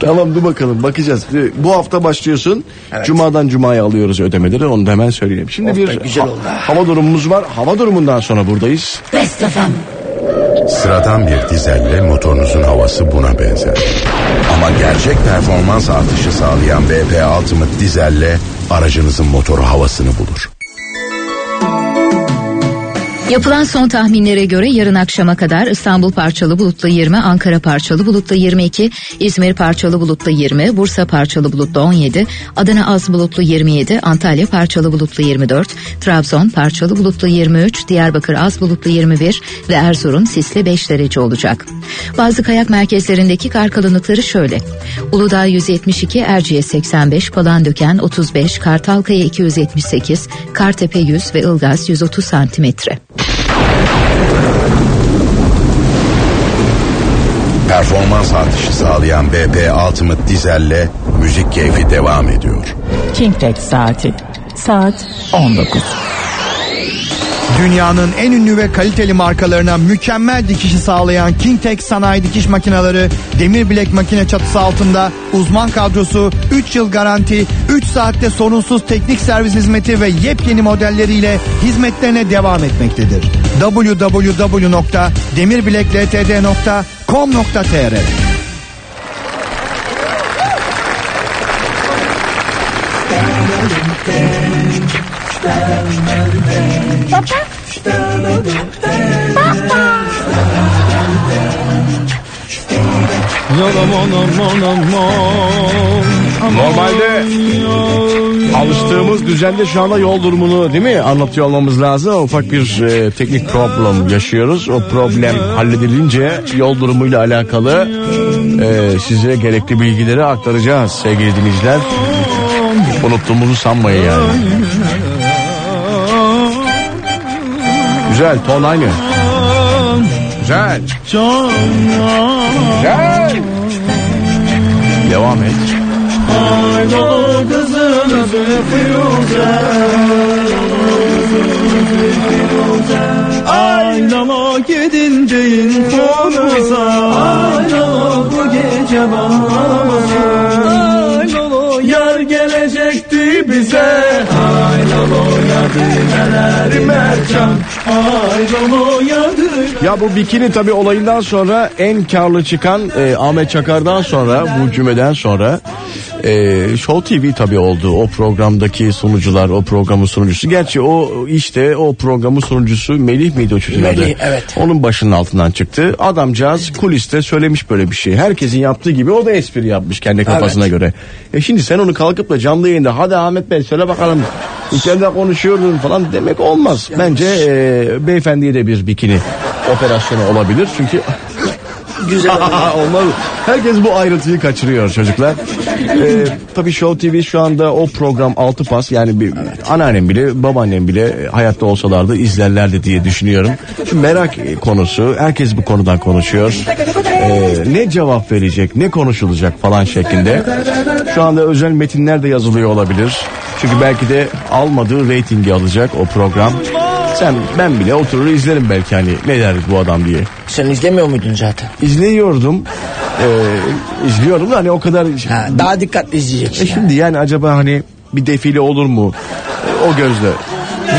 Tamam dur bakalım bakacağız. Bu hafta başlıyorsun. Cuma'dan Cuma'ya alıyoruz ödemeleri onu da hemen söyleyelim. Şimdi Of bir güzel ha- oldu. hava durumumuz var. Hava durumundan sonra buradayız. Best FM. Sıradan bir dizelle motorunuzun havası buna benzer. Ama gerçek performans artışı sağlayan BP Ultimate dizelle aracınızın motoru havasını bulur. Yapılan son tahminlere göre yarın akşama kadar İstanbul parçalı bulutlu 20, Ankara parçalı bulutlu 22, İzmir parçalı bulutlu 20, Bursa parçalı bulutlu 17, Adana az bulutlu 27, Antalya parçalı bulutlu 24, Trabzon parçalı bulutlu 23, Diyarbakır az bulutlu 21 ve Erzurum sisli 5 derece olacak. Bazı kayak merkezlerindeki kar kalınlıkları şöyle. Uludağ 172, Erciyes 85, Palandöken 35, Kartalkaya 278, Kartepe 100 ve Ilgaz 130 santimetre. Performans artışı sağlayan BP Ultimate dizelle müzik keyfi devam ediyor. King Tech saati. Saat 19. Dünyanın en ünlü ve kaliteli markalarına mükemmel dikişi sağlayan Kingtech sanayi dikiş makineleri demir bilek makine çatısı altında uzman kadrosu 3 yıl garanti 3 saatte sorunsuz teknik servis hizmeti ve yepyeni modelleriyle hizmetlerine devam etmektedir. www.demirbilekltd.com.tr Normalde alıştığımız düzende şu anda yol durumunu değil mi anlatıyor olmamız lazım. Ufak bir e, teknik problem yaşıyoruz. O problem halledilince yol durumuyla alakalı e, size gerekli bilgileri aktaracağız sevgili dinleyiciler. Unuttuğumuzu sanmayın yani. Güzel ton aynı. Güzel. Güzel. Devam et. Aynama gidinceyin konuza Aynama bu gece bana Aynama yar gelecekti bize Aynama kaçan Ayrılmayadır Ya bu bikini tabi olayından sonra en karlı çıkan e, Ahmet Çakar'dan sonra bu cümleden sonra e, Show TV tabi oldu. O programdaki sunucular, o programın sunucusu. Gerçi o işte o programın sunucusu Melih miydi o çocuğun adı? Melih, evet. Onun başının altından çıktı. Adamcağız kuliste söylemiş böyle bir şey. Herkesin yaptığı gibi o da espri yapmış kendi kafasına Evet. göre. E şimdi sen onu kalkıp da canlı yayında hadi Ahmet Bey söyle bakalım içeride konuşuyordun falan demek olmaz. Bence e, beyefendiye de bir bikini operasyonu olabilir. Çünkü Güzel. Olmaz. Herkes bu ayrıntıyı kaçırıyor çocuklar. Ee, tabii Show TV şu anda o program altı pas yani bir anneannem bile babaannem bile hayatta olsalardı izlerlerdi diye düşünüyorum. Çünkü merak konusu herkes bu konudan konuşuyor. Ee, ne cevap verecek ne konuşulacak falan şeklinde. Şu anda özel metinler de yazılıyor olabilir. Çünkü belki de almadığı reytingi alacak o program. Sen ben bile oturur izlerim belki hani ne der bu adam diye. Sen izlemiyor muydun zaten? İzliyordum. Ee, izliyorum da hani o kadar... daha dikkatli izleyeceksin. E şimdi yani acaba hani bir defile olur mu? E, o gözle.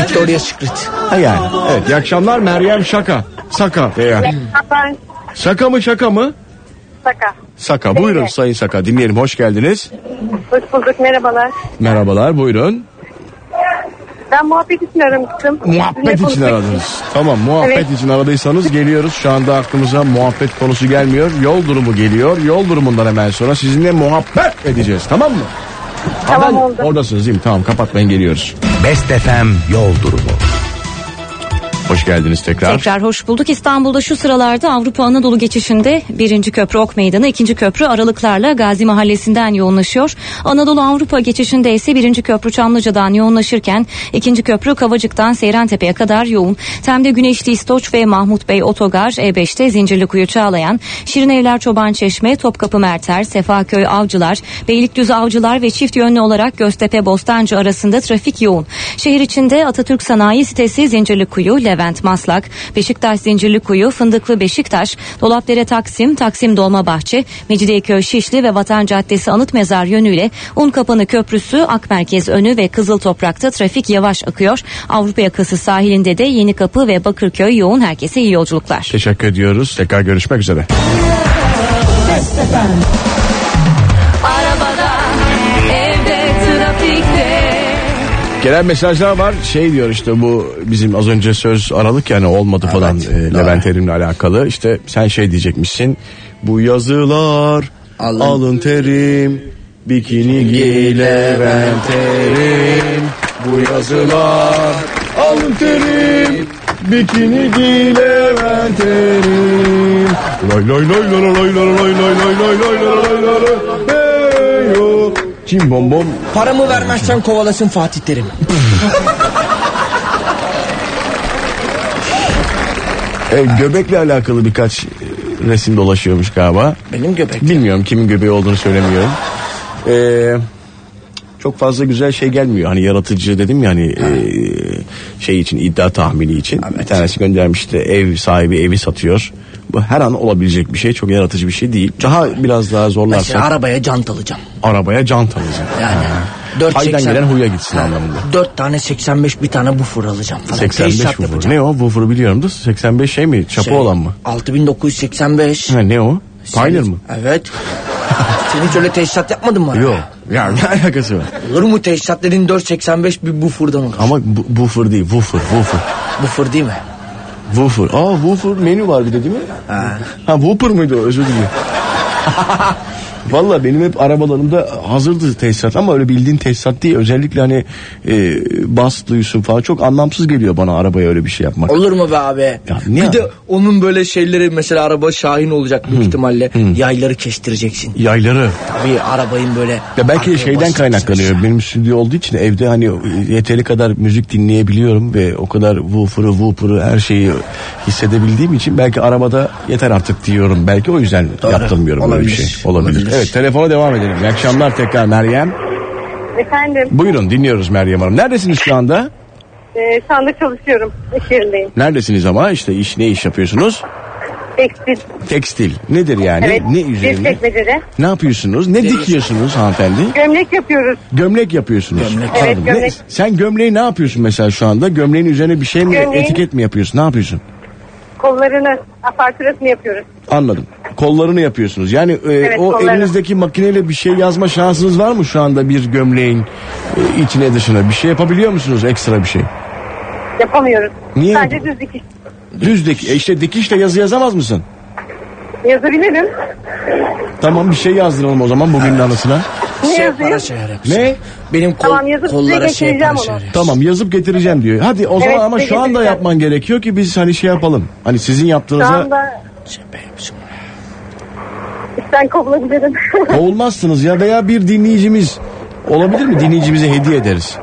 Victoria's Secret. Ha yani. Evet iyi akşamlar Meryem Şaka. Saka veya. Şaka mı şaka mı? Saka. Saka. Buyurun Sayın Saka dinleyelim hoş geldiniz. Hoş bulduk merhabalar. Merhabalar buyurun. Ben muhabbet için aramıştım. Muhabbet için aradınız. Tamam muhabbet Evet. için aradıysanız geliyoruz. Şu anda aklımıza muhabbet konusu gelmiyor. Yol durumu geliyor. Yol durumundan hemen sonra sizinle muhabbet edeceğiz tamam mı? Tamam Haber- oldu. Oradasınız değil mi? Tamam kapatmayın geliyoruz. Best FM yol durumu. Hoş geldiniz tekrar. Tekrar hoş bulduk. İstanbul'da şu sıralarda Avrupa Anadolu geçişinde birinci köprü Ok Meydanı, ikinci köprü aralıklarla Gazi Mahallesi'nden yoğunlaşıyor. Anadolu Avrupa geçişinde ise birinci köprü Çamlıca'dan yoğunlaşırken ikinci köprü Kavacık'tan Seyrantepe'ye kadar yoğun. Tem'de Güneşli İstoç ve Mahmut Bey Otogar, E5'te Zincirlikuyu Çağlayan, Şirinevler Çoban Çeşme, Topkapı Merter, Sefaköy Avcılar, Beylikdüzü Avcılar ve çift yönlü olarak Göztepe Bostancı arasında trafik yoğun. Şehir içinde Atatürk Sanayi Sitesi Zincirlikuyu, Levent Maslak, Beşiktaş Zincirlikuyu, Fındıklı Beşiktaş, Dolapdere Taksim, Taksim Dolmabahçe, Mecidiyeköy Şişli ve Vatan Caddesi Anıt Mezar yönüyle Unkapanı Köprüsü, Akmerkez önü ve Kızıl Toprak'ta trafik yavaş akıyor. Avrupa yakası sahilinde de Yenikapı ve Bakırköy yoğun herkese iyi yolculuklar. Teşekkür ediyoruz. Tekrar görüşmek üzere. Gelen mesajlar var. Şey diyor işte bu bizim az önce söz aralık yani olmadı falan e, Levent Erim'le alakalı. İşte sen şey diyecekmişsin. Bu yazılar alın, terim bikini giy Levent Erim. Bu yazılar alın terim bikini giy Levent Erim. Lay lay lay lay lay lay lay lay lay lay lay lay lay lay lay. Kim bom bom Paramı vermezsen kovalasın Fatih Terim. E, göbekle alakalı birkaç e, resim dolaşıyormuş galiba. Benim göbek. Bilmiyorum kimin göbeği olduğunu söylemiyorum. E, çok fazla güzel şey gelmiyor. Hani yaratıcı dedim ya hani e, şey için iddia tahmini için. Bir tanesi göndermişti ev sahibi evi satıyor. Bu her an olabilecek bir şey. Çok yaratıcı bir şey değil. Daha biraz daha zorlarsak Mesela arabaya cant alacağım. arabaya can tanıyacak. Yani. Dört Haydan seksen- gelen huya gitsin anlamında. Dört tane 85 bir tane buffer alacağım falan. 85 Tesisat woofer. yapacağım. Ne o? Woofer'ı biliyorum da 85 şey mi? Çapı Şey, olan mı? 6985. Ha, ne o? Pioneer mı? Evet. Sen hiç öyle tesisat yapmadın mı? Yok. Ya ne alakası var? Olur mu tesisat dediğin 485 bir buffer'dan olur. Ama bu, woofer değil, woofer, woofer. Buffer değil mi? Woofer. Aa woofer menü var bir de değil mi? Ha. Ha woofer mıydı o? Özür dilerim. Valla benim hep arabalarımda hazırdı tesisat ama öyle bildiğin tesisat değil. Özellikle hani e, bas duyusu falan çok anlamsız geliyor bana arabaya öyle bir şey yapmak. Olur mu be abi? ne bir abi? de onun böyle şeyleri mesela araba Şahin olacak büyük ihtimalle. Yayları kestireceksin. Yayları. Tabii arabayın böyle. Ya belki şeyden kaynaklanıyor. Benim stüdyo olduğu için evde hani yeteri kadar müzik dinleyebiliyorum ve o kadar woofer'ı, wooper'ı her şeyi hissedebildiğim için belki arabada yeter artık diyorum. Belki o yüzden Doğru. yaptırmıyorum böyle bir Olabilir. şey. Olabilir. Olabilir. Evet telefona devam edelim. İyi akşamlar tekrar Meryem. Efendim, Buyurun dinliyoruz Meryem Hanım. Neredesiniz şu anda? e, şu anda çalışıyorum. İş yerindeyim. Neredesiniz ama işte iş ne iş yapıyorsunuz? Tekstil. Tekstil. Nedir yani? evet. Ne Bir üzerine? çekmecede. Ne yapıyorsunuz? Ne dikiyorsunuz hanımefendi? Gömlek yapıyoruz. Gömlek yapıyorsunuz. Evet, Anladım. Ne- gömlek. sen gömleği ne yapıyorsun mesela şu anda? Gömleğin üzerine bir şey mi Gömleğin- etiket mi yapıyorsun? Ne yapıyorsun? Kollarını, apartürasını yapıyoruz. Anladım. Kollarını yapıyorsunuz. Yani e, Evet, o kollarını. elinizdeki makineyle bir şey yazma şansınız var mı şu anda bir gömleğin e, içine dışına? Bir şey yapabiliyor musunuz ekstra bir şey? Yapamıyoruz. Niye? Sadece düz dikiş. Düz dik, e işte dikişle yazı yazamaz mısın? Yazabilirim. Tamam bir şey yazdıralım o zaman bugünün anısına. Ne Şey yazayım? para yapsın. Ne? Benim kol, Tamam, yazıp size kollara şey getireceğim para onu. yapsın. Tamam yazıp getireceğim diyor. Hadi o zaman Evet, ama size şu anda getireceğim. yapman gerekiyor ki biz hani şey yapalım. Hani sizin Şu yaptığınıza anda işten kovulabilirim. olmazsınız ya veya bir dinleyicimiz olabilir mi? Dinleyicimize hediye ederiz.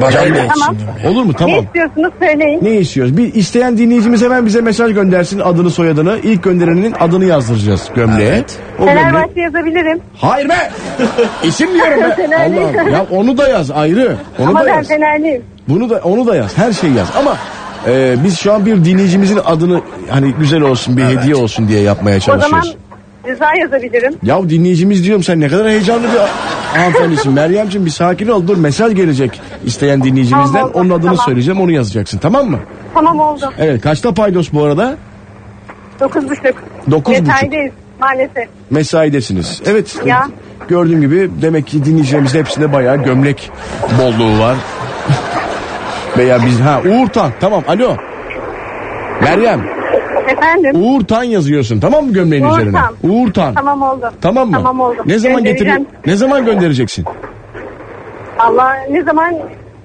Bacayla Tamam. Olur mu? Ne Tamam. istiyorsunuz söyleyin. Ne istiyoruz? Bir isteyen dinleyicimiz hemen bize mesaj göndersin adını soyadını. İlk gönderenin adını yazdıracağız gömleğe. O gömleği... Fenerbahçe yazabilirim. Hayır be! İsim diyorum be. Fenerliyim. Allah'ım. Ya onu da yaz ayrı. Onu Ama da ben yaz. Fenerliyim. Bunu da onu da yaz. Her şeyi yaz. Ama e, biz şu an bir dinleyicimizin adını hani güzel olsun bir hediye olsun diye yapmaya O zaman çalışıyoruz. rıza yazabilirim. Ya dinleyicimiz diyorum sen ne kadar heyecanlı bir hanımefendisin. Meryemciğim bir sakin ol dur mesaj gelecek isteyen dinleyicimizden. Tamam, oldu. Onun adını Tamam. söyleyeceğim onu yazacaksın tamam mı? Tamam oldu. Evet kaçta paydos bu arada? Dokuz buçuk. Dokuz buçuk. Mesaideyiz maalesef. Mesaidesiniz. Evet. Ya. Gördüğüm gibi demek ki dinleyicilerimizin hepsinde bayağı gömlek bolluğu var. Veya biz ha Uğur Tan tamam alo. Meryem Efendim. Uğur Tan yazıyorsun tamam mı gömleğin Uğur üzerine? Tan. Uğur Tan. Tamam oldu. Tamam mı? Tamam oldu. Ne zaman getir. Ne zaman göndereceksin? Allah ne zaman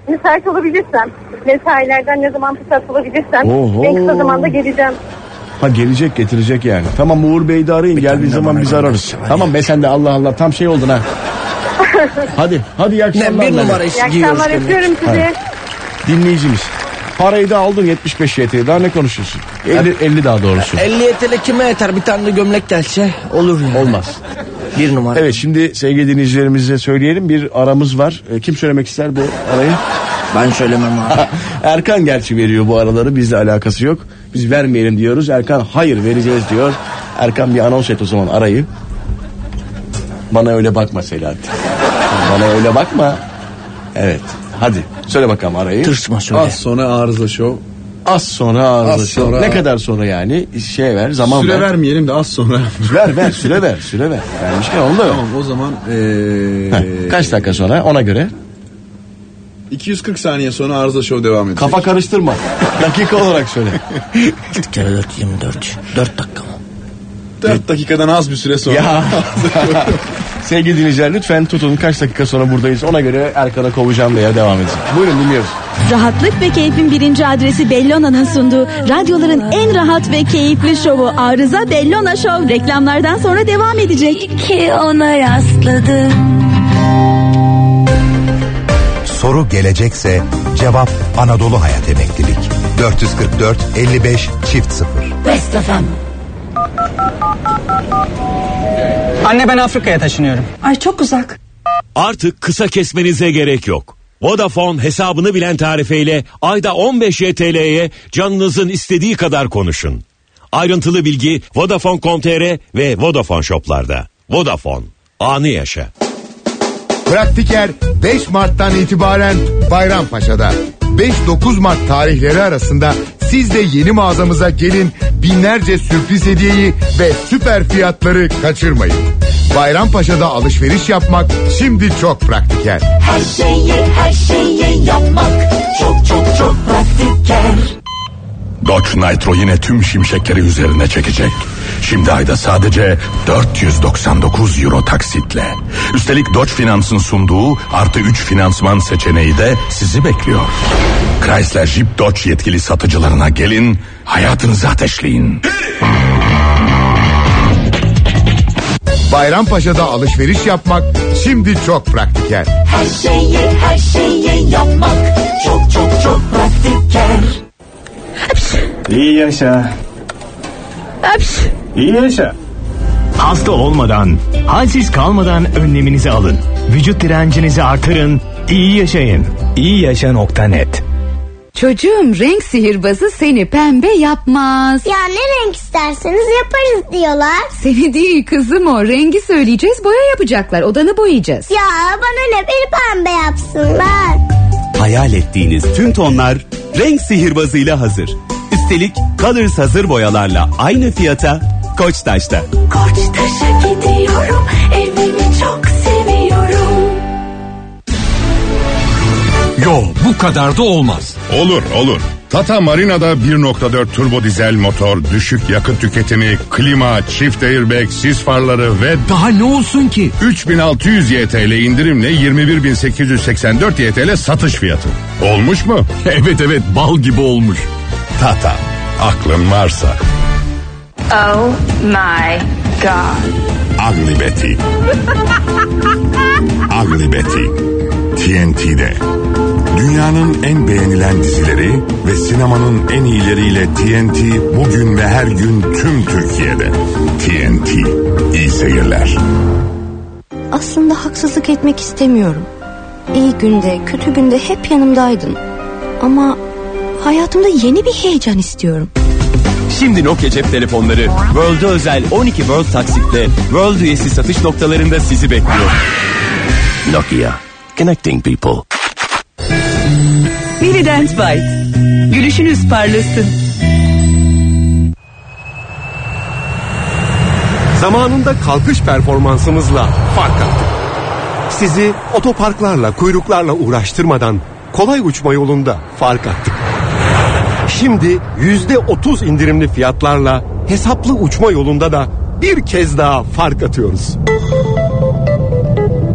müsait olabilirsem. Mesailerden ne zaman fırsat bulabilirsem. Oho. En kısa zamanda geleceğim. Ha gelecek getirecek yani. Tamam Uğur Bey'i de arayın geldiği zaman biz ararız. Tamam be sen de Allah Allah tam şey oldun ha. hadi hadi iyi akşamlar. bir Mehmet. numara İyi giyiyoruz. akşamlar gömlek. öpüyorum sizi. Dinleyicimiz. Parayı da aldın 75 YT'ye daha ne konuşuyorsun? 50, 50 daha doğrusu. 50 yetele kime yeter bir tane de gömlek gelse olur yani. Olmaz. Bir numara. Evet şimdi sevgili dinleyicilerimize söyleyelim bir aramız var. E, Kim söylemek ister bu arayı? Ben söylemem abi. Erkan gerçi veriyor bu araları bizle alakası yok. Biz vermeyelim diyoruz. Erkan hayır vereceğiz diyor. Erkan bir anons et o zaman arayı. Bana öyle bakma Selahattin. Bana öyle bakma. Evet. Hadi söyle bakalım arayı. Tırsma söyle. Az sonra arıza show. Az sonra arıza Az show. sonra- Ne kadar sonra yani? Şey ver zaman Süre ver. vermeyelim de az sonra. Ver ver süre ver süre ver. Vermişken onu da tamam o zaman ee, Heh, Kaç dakika sonra ona göre. 240 saniye sonra arıza show devam edecek. Kafa karıştırma. Dakika olarak söyle. 4 kere 4 24. 4 dakika mı? 4 dakikadan az bir süre sonra. Ya. Sevgili dinleyiciler lütfen tutun kaç dakika sonra buradayız. Ona göre Erkan'a kovacağım veya devam edeceğim. Buyurun dinliyoruz. Rahatlık ve keyfin birinci adresi Bellona'nın sunduğu radyoların en rahat ve keyifli şovu Arıza Bellona Show reklamlardan sonra devam edecek. Ki ona rastladım. Soru gelecekse cevap Anadolu Hayat Emeklilik. 444 55 çift 0. Best FM. Anne ben Afrika'ya taşınıyorum. Ay çok uzak. Artık kısa kesmenize gerek yok. Vodafone hesabını bilen tarifeyle ayda 15 YTL'ye canınızın istediği kadar konuşun. Ayrıntılı bilgi Vodafone.com.tr ve Vodafone shoplarda. Vodafone. Anı yaşa. Praktiker 5 Mart'tan itibaren Bayrampaşa'da. 5-9 Mart tarihleri arasında siz de yeni mağazamıza gelin binlerce sürpriz hediyeyi ve süper fiyatları kaçırmayın. Bayrampaşa'da alışveriş yapmak şimdi çok praktiker. Her şeyi her şeyi yapmak çok çok çok pratikler. Dodge Nitro yine tüm şimşekleri üzerine çekecek. Şimdi ayda sadece 499 euro taksitle. Üstelik Dodge Finans'ın sunduğu artı 3 finansman seçeneği de sizi bekliyor. Chrysler Jeep Dodge yetkili satıcılarına gelin, hayatınızı ateşleyin. Bayrampaşa'da alışveriş yapmak şimdi çok praktiker. Her şeyi her şeyi yapmak çok çok çok pratikler. İyi yaşa. İyi yaşa. Hasta olmadan, halsiz kalmadan önleminizi alın. Vücut direncinizi artırın, iyi yaşayın. İyiyaşa.net Çocuğum renk sihirbazı seni pembe yapmaz. Ya ne renk isterseniz yaparız diyorlar. Seni değil kızım o. Rengi söyleyeceğiz boya yapacaklar. Odanı boyayacağız. Ya bana ne beni pembe yapsınlar. Hayal ettiğiniz tüm tonlar renk sihirbazıyla hazır. Üstelik Colors hazır boyalarla aynı fiyata Koçtaş'ta. Koçtaş'a gidiyorum evimi çok seviyorum. Yo bu kadar da olmaz. Olur olur. Tata Marina'da 1.4 turbo dizel motor, düşük yakıt tüketimi, klima, çift airbag, sis farları ve... Daha ne olsun ki? 3600 YTL indirimle 21884 YTL satış fiyatı. Olmuş mu? evet evet bal gibi olmuş. Tata, aklın varsa. Oh my god. Ugly Betty. Ugly Betty. TNT'de. Dünyanın en beğenilen dizileri ve sinemanın en iyileriyle TNT bugün ve her gün tüm Türkiye'de. TNT. İyi seyirler. Aslında haksızlık etmek istemiyorum. İyi günde, kötü günde hep yanımdaydın. Ama hayatımda yeni bir heyecan istiyorum. Şimdi Nokia cep telefonları World'a özel 12 World taksitle World üyesi satış noktalarında sizi bekliyor. Nokia. Connecting people. Milident White. Gülüşünüz parlasın. Zamanında kalkış performansımızla fark attık. Sizi otoparklarla, kuyruklarla uğraştırmadan kolay uçma yolunda fark attık. Şimdi yüzde otuz indirimli fiyatlarla hesaplı uçma yolunda da bir kez daha fark atıyoruz.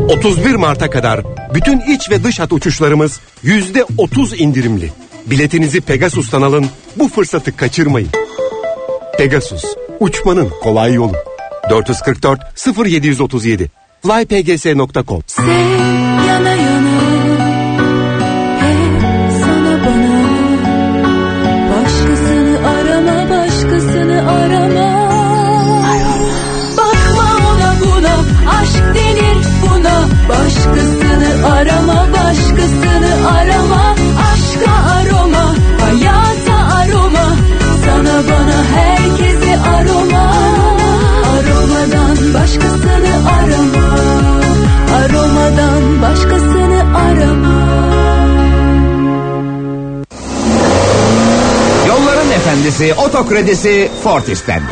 31 Mart'a kadar bütün iç ve dış hat uçuşlarımız yüzde otuz indirimli. Biletinizi Pegasus'tan alın, bu fırsatı kaçırmayın. Pegasus, uçmanın kolay yolu. 444 0737 flypgs.com Yana yana efendisi otokredisi Fortis'ten.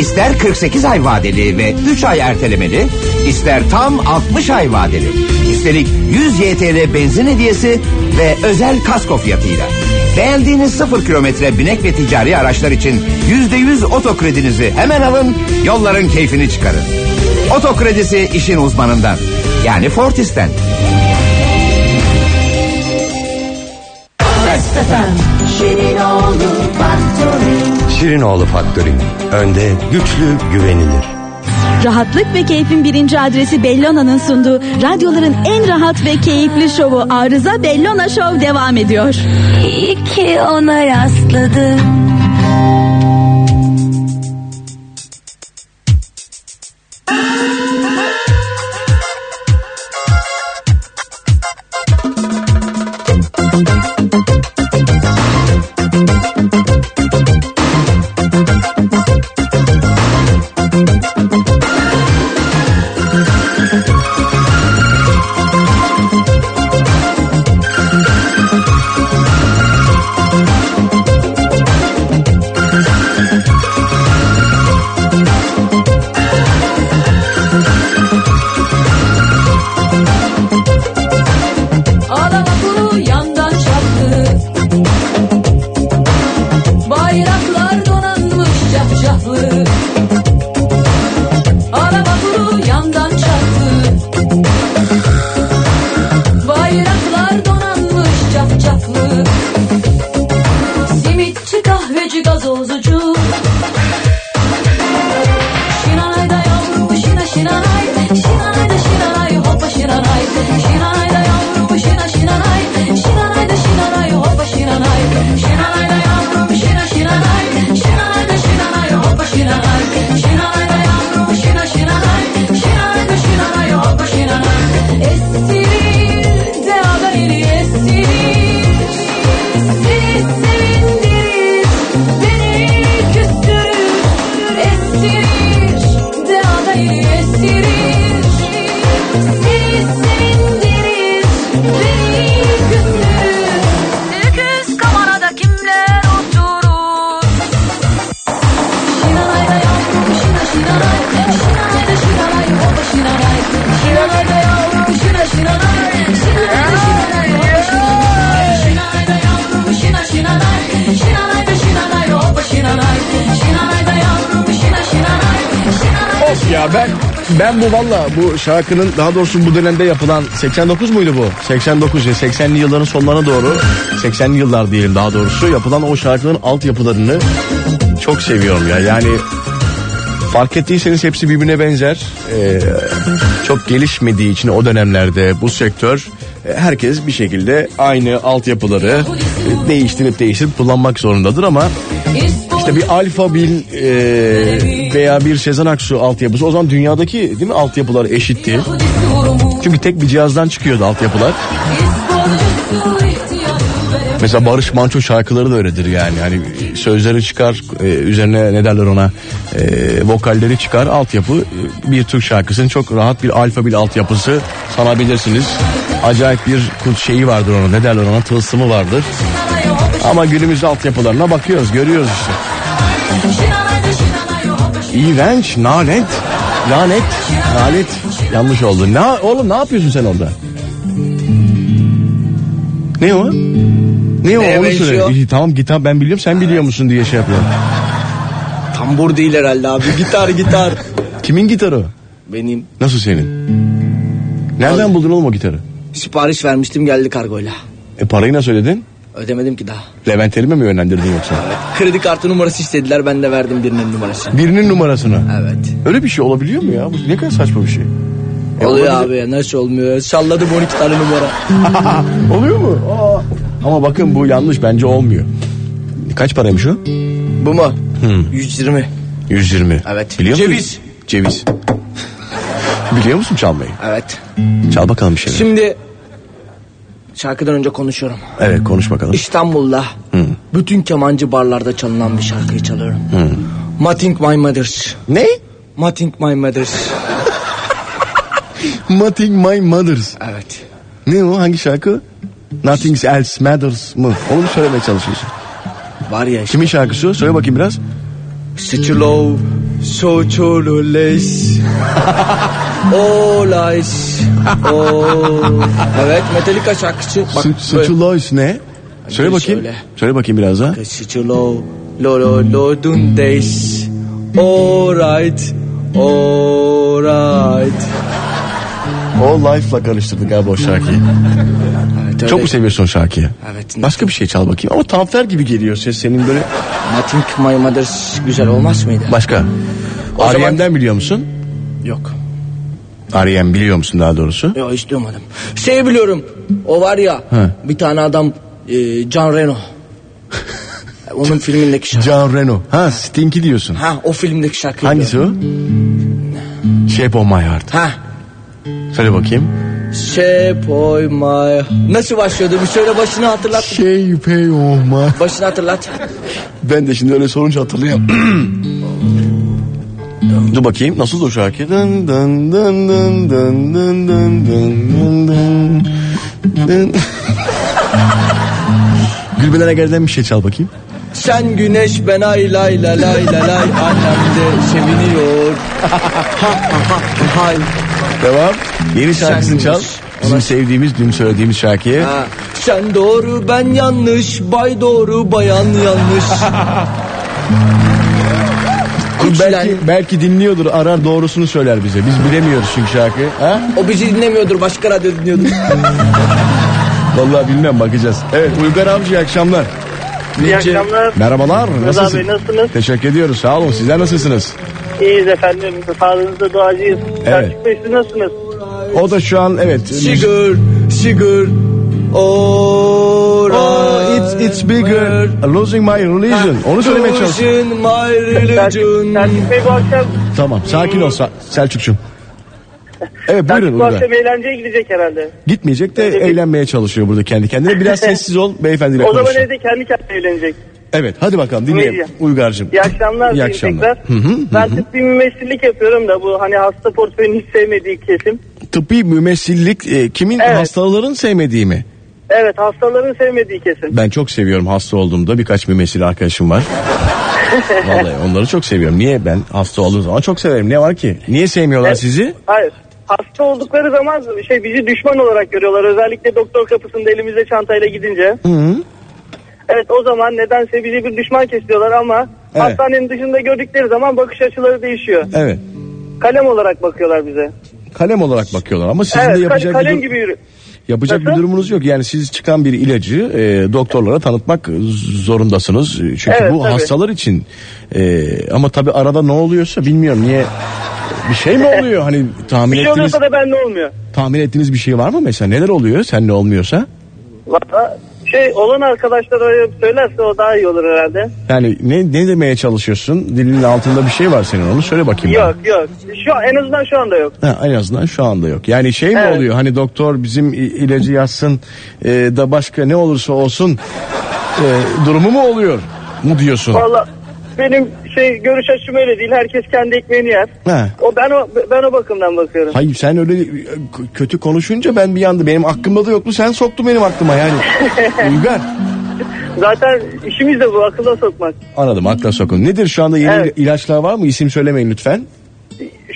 İster 48 ay vadeli ve 3 ay ertelemeli, ister tam 60 ay vadeli. Üstelik 100 YTL benzin hediyesi ve özel kasko fiyatıyla. Beğendiğiniz sıfır kilometre binek ve ticari araçlar için %100 otokredinizi hemen alın, yolların keyfini çıkarın. Otokredisi işin uzmanından. Yani Fortis'ten. Şirinoğlu Factoring. Önde, güçlü, güvenilir. Rahatlık ve keyfin birinci adresi Bellona'nın sunduğu radyoların en rahat ve keyifli şovu Arıza Bellona Show devam ediyor. İyi ki ona rastladım şarkının daha doğrusu bu dönemde yapılan 89 muydu bu? 89 ya 80'li yılların sonlarına doğru 80'li yıllar diyelim daha doğrusu yapılan o şarkıların altyapılarını çok seviyorum ya. Yani fark ettiyseniz hepsi birbirine benzer. Ee, çok gelişmediği için o dönemlerde bu sektör e, herkes bir şekilde aynı altyapıları değiştirip değiştirip kullanmak zorundadır ama işte bir Alfa Bil e, veya bir Sezen Aksu altyapısı o zaman dünyadaki değil mi altyapılar eşitti. Çünkü tek bir cihazdan çıkıyordu altyapılar. Mesela Barış Manço şarkıları da öyledir yani. Hani sözleri çıkar, e, üzerine ne derler ona, e, vokalleri çıkar, altyapı e, bir Türk şarkısının çok rahat bir alfabil altyapısı sanabilirsiniz. Acayip bir şeyi vardır onun, ne derler ona, tılsımı vardır. Ama günümüzde altyapılarına bakıyoruz, görüyoruz işte. İğrenç, nalet, lanet, lanet. Yanlış oldu. Ne, oğlum ne yapıyorsun sen orada? Ne o? Ne o Neye onu benziyor? İyi, tamam gitar ben biliyorum sen biliyor musun diye şey yapıyorum. Tambur değil herhalde abi. Gitar gitar. Kimin gitarı? o? Benim Nasıl senin? Nereden buldun oğlum o gitarı? sipariş vermiştim geldi kargoyla. E parayı nasıl ödedin? Ödemedim ki daha. Levent Erim'e mi yönlendirdin yoksa? Kredi kartı numarası istediler ben de verdim birinin numarasını. Birinin numarasını. Evet. Öyle bir şey olabiliyor mu ya? Bu ne kadar saçma bir şey. E, Oluyor olabilir. abi nasıl olmuyor? Salladım 12 tane numara. Oluyor mu? Aa. Ama bakın bu yanlış bence olmuyor. Kaç paraymış o? Bu mu? Hmm. 120. 120. Evet. Biliyor musun? Ceviz. Ceviz. Biliyor musun çalmayı? Evet. Çal bakalım bir şeyler. Şimdi şarkıdan önce konuşuyorum. Evet konuş bakalım. İstanbul'da Hı. bütün kemancı barlarda çalınan bir şarkıyı çalıyorum. Hı. Mating My Mothers. Ne? Mating My Mothers. Mating My Mothers. Evet. Ne o hangi şarkı? Nothing Else Matters mı? Onu mu söylemeye çalışıyorsun? Var ya işte. Kimin şarkısı? Söyle bakayım biraz. Such a love, so Oh. Evet Metallica şarkısı. Bak Such a ne? Söyle bakayım. söyle. Söyle bakayım biraz daha. Such a lo lo lo dun days. All right. All right. O Life'la karıştırdık abi o şarkıyı. Evet, Çok mu seviyorsun o şarkıyı? Evet. Başka bir şey çal bakayım. Ama Tanfer gibi geliyor ses senin böyle. Mating My Mothers güzel olmaz mıydı? Başka. O zaman- R.E.M'den biliyor musun? Yok. R.E.M biliyor musun daha doğrusu? Yok hiç duymadım. Şey biliyorum. O var ya He. bir tane adam e, John Reno. Onun filmindeki şarkı. John Reno. Ha Stinky diyorsun. Ha o filmdeki şarkı. Hangisi o? Shape of My Heart. Ha. Söyle bakayım. Shape of my... Nasıl başlıyordu? Bir söyle başını hatırlat. Shape of My Başını hatırlat. Ben de şimdi öyle sorunca hatırlayamam. Dur bakayım nasıl o şarkı? Dın dın dın dın dın dın dın dın dın dın. Gülbeden Eger'den bir şey çal bakayım. Sen güneş ben ay lay la lay la lay annem de seviniyor. hay. Devam. Yeni şarkısını Sen çal. Bizim sevdiğimiz, dün söylediğimiz şarkıyı. Ha. Sen doğru ben yanlış bay doğru bayan yanlış. belki, belki dinliyordur arar doğrusunu söyler bize. Biz bilemiyoruz çünkü şarkıyı. Ha? O bizi dinlemiyordur başka radyo dinliyordur. Vallahi bilmem bakacağız. Evet Uygar Avcı iyi akşamlar. İyi akşamlar. Merhabalar. Nasılsın? Bey nasılsınız? Teşekkür ediyoruz. Sağ olun. Sizler nasılsınız? İyiyiz efendim. Sağlığınızda duacıyız. Evet. Selçuk Bey siz nasılsınız? O da şu an evet. Sugar. Oh, Oh, it's, it's bigger. Losing my religion. Onu söylemeye çalışıyorum. Losing my religion. Selçuk Bey bu akşam, Tamam sakin ol Sa- Selçuk'cum. Evet buyurun Selçuk bu Uygar. akşam eğlenceye gidecek herhalde. Gitmeyecek de eğlenmeye çalışıyor burada kendi kendine. Biraz sessiz ol beyefendiyle O zaman konuş. evde kendi kendine eğlenecek. Evet hadi bakalım dinleyelim İyi. Uygar'cığım. İyi akşamlar. İyi diyeyim akşamlar. Tekrar. Hı hı, hı ben tıbbi mümessillik yapıyorum da bu hani hasta portföyünü hiç sevmediği kesim. Tıbbi mümessillik e, kimin Evet. hastaların sevmediği mi? Evet hastaların sevmediği kesim. Ben çok seviyorum hasta olduğumda birkaç mümessil arkadaşım var. Vallahi onları çok seviyorum. Niye ben hasta olduğum zaman çok severim. Ne var ki? Niye sevmiyorlar Evet. sizi? Hayır. Hasta oldukları zaman şey bizi düşman olarak görüyorlar. Özellikle doktor kapısında elimizde çantayla gidince. Hı -hı. Evet o zaman nedense bizi bir düşman kesiyorlar ama Evet. hastanenin dışında gördükleri zaman bakış açıları değişiyor. Evet. kalem olarak bakıyorlar bize. Kalem olarak bakıyorlar ama sizin evet de yapacak, kalem bir, dur- gibi yürü. Yapacak bir Nasıl? durumunuz yok. Yani siz çıkan bir ilacı e, doktorlara tanıtmak zorundasınız. Çünkü Evet, bu tabii. hastalar için. E, ama tabii arada ne oluyorsa bilmiyorum niye bir şey mi oluyor hani tahmin Bir şey ettiğiniz oluyorsa da bende olmuyor. tahmin ettiğiniz bir şey var mı mesela neler oluyor sen ne olmuyorsa Valla şey olan arkadaşlar öyle söylerse o daha iyi olur herhalde. yani ne ne demeye çalışıyorsun dilinin altında bir şey var senin onu söyle bakayım. Yok yok. Şu en azından şu anda yok. Ha, en azından şu anda yok. Yani şey mi Evet. oluyor hani doktor bizim ilacı yazsın e, da başka ne olursa olsun e, durumu mu oluyor mu diyorsun? Valla benim şey görüş açım öyle değil. Herkes kendi ekmeğini yer. Ha. O ben o ben o bakımdan bakıyorum. Hayır sen öyle e, kötü konuşunca ben bir anda benim aklımda da yoktu sen soktun benim aklıma yani. Uygar Zaten işimiz de bu akılla sokmak. anladım akla sokun. Nedir şu anda yeni Evet. ilaçlar var mı isim söylemeyin lütfen.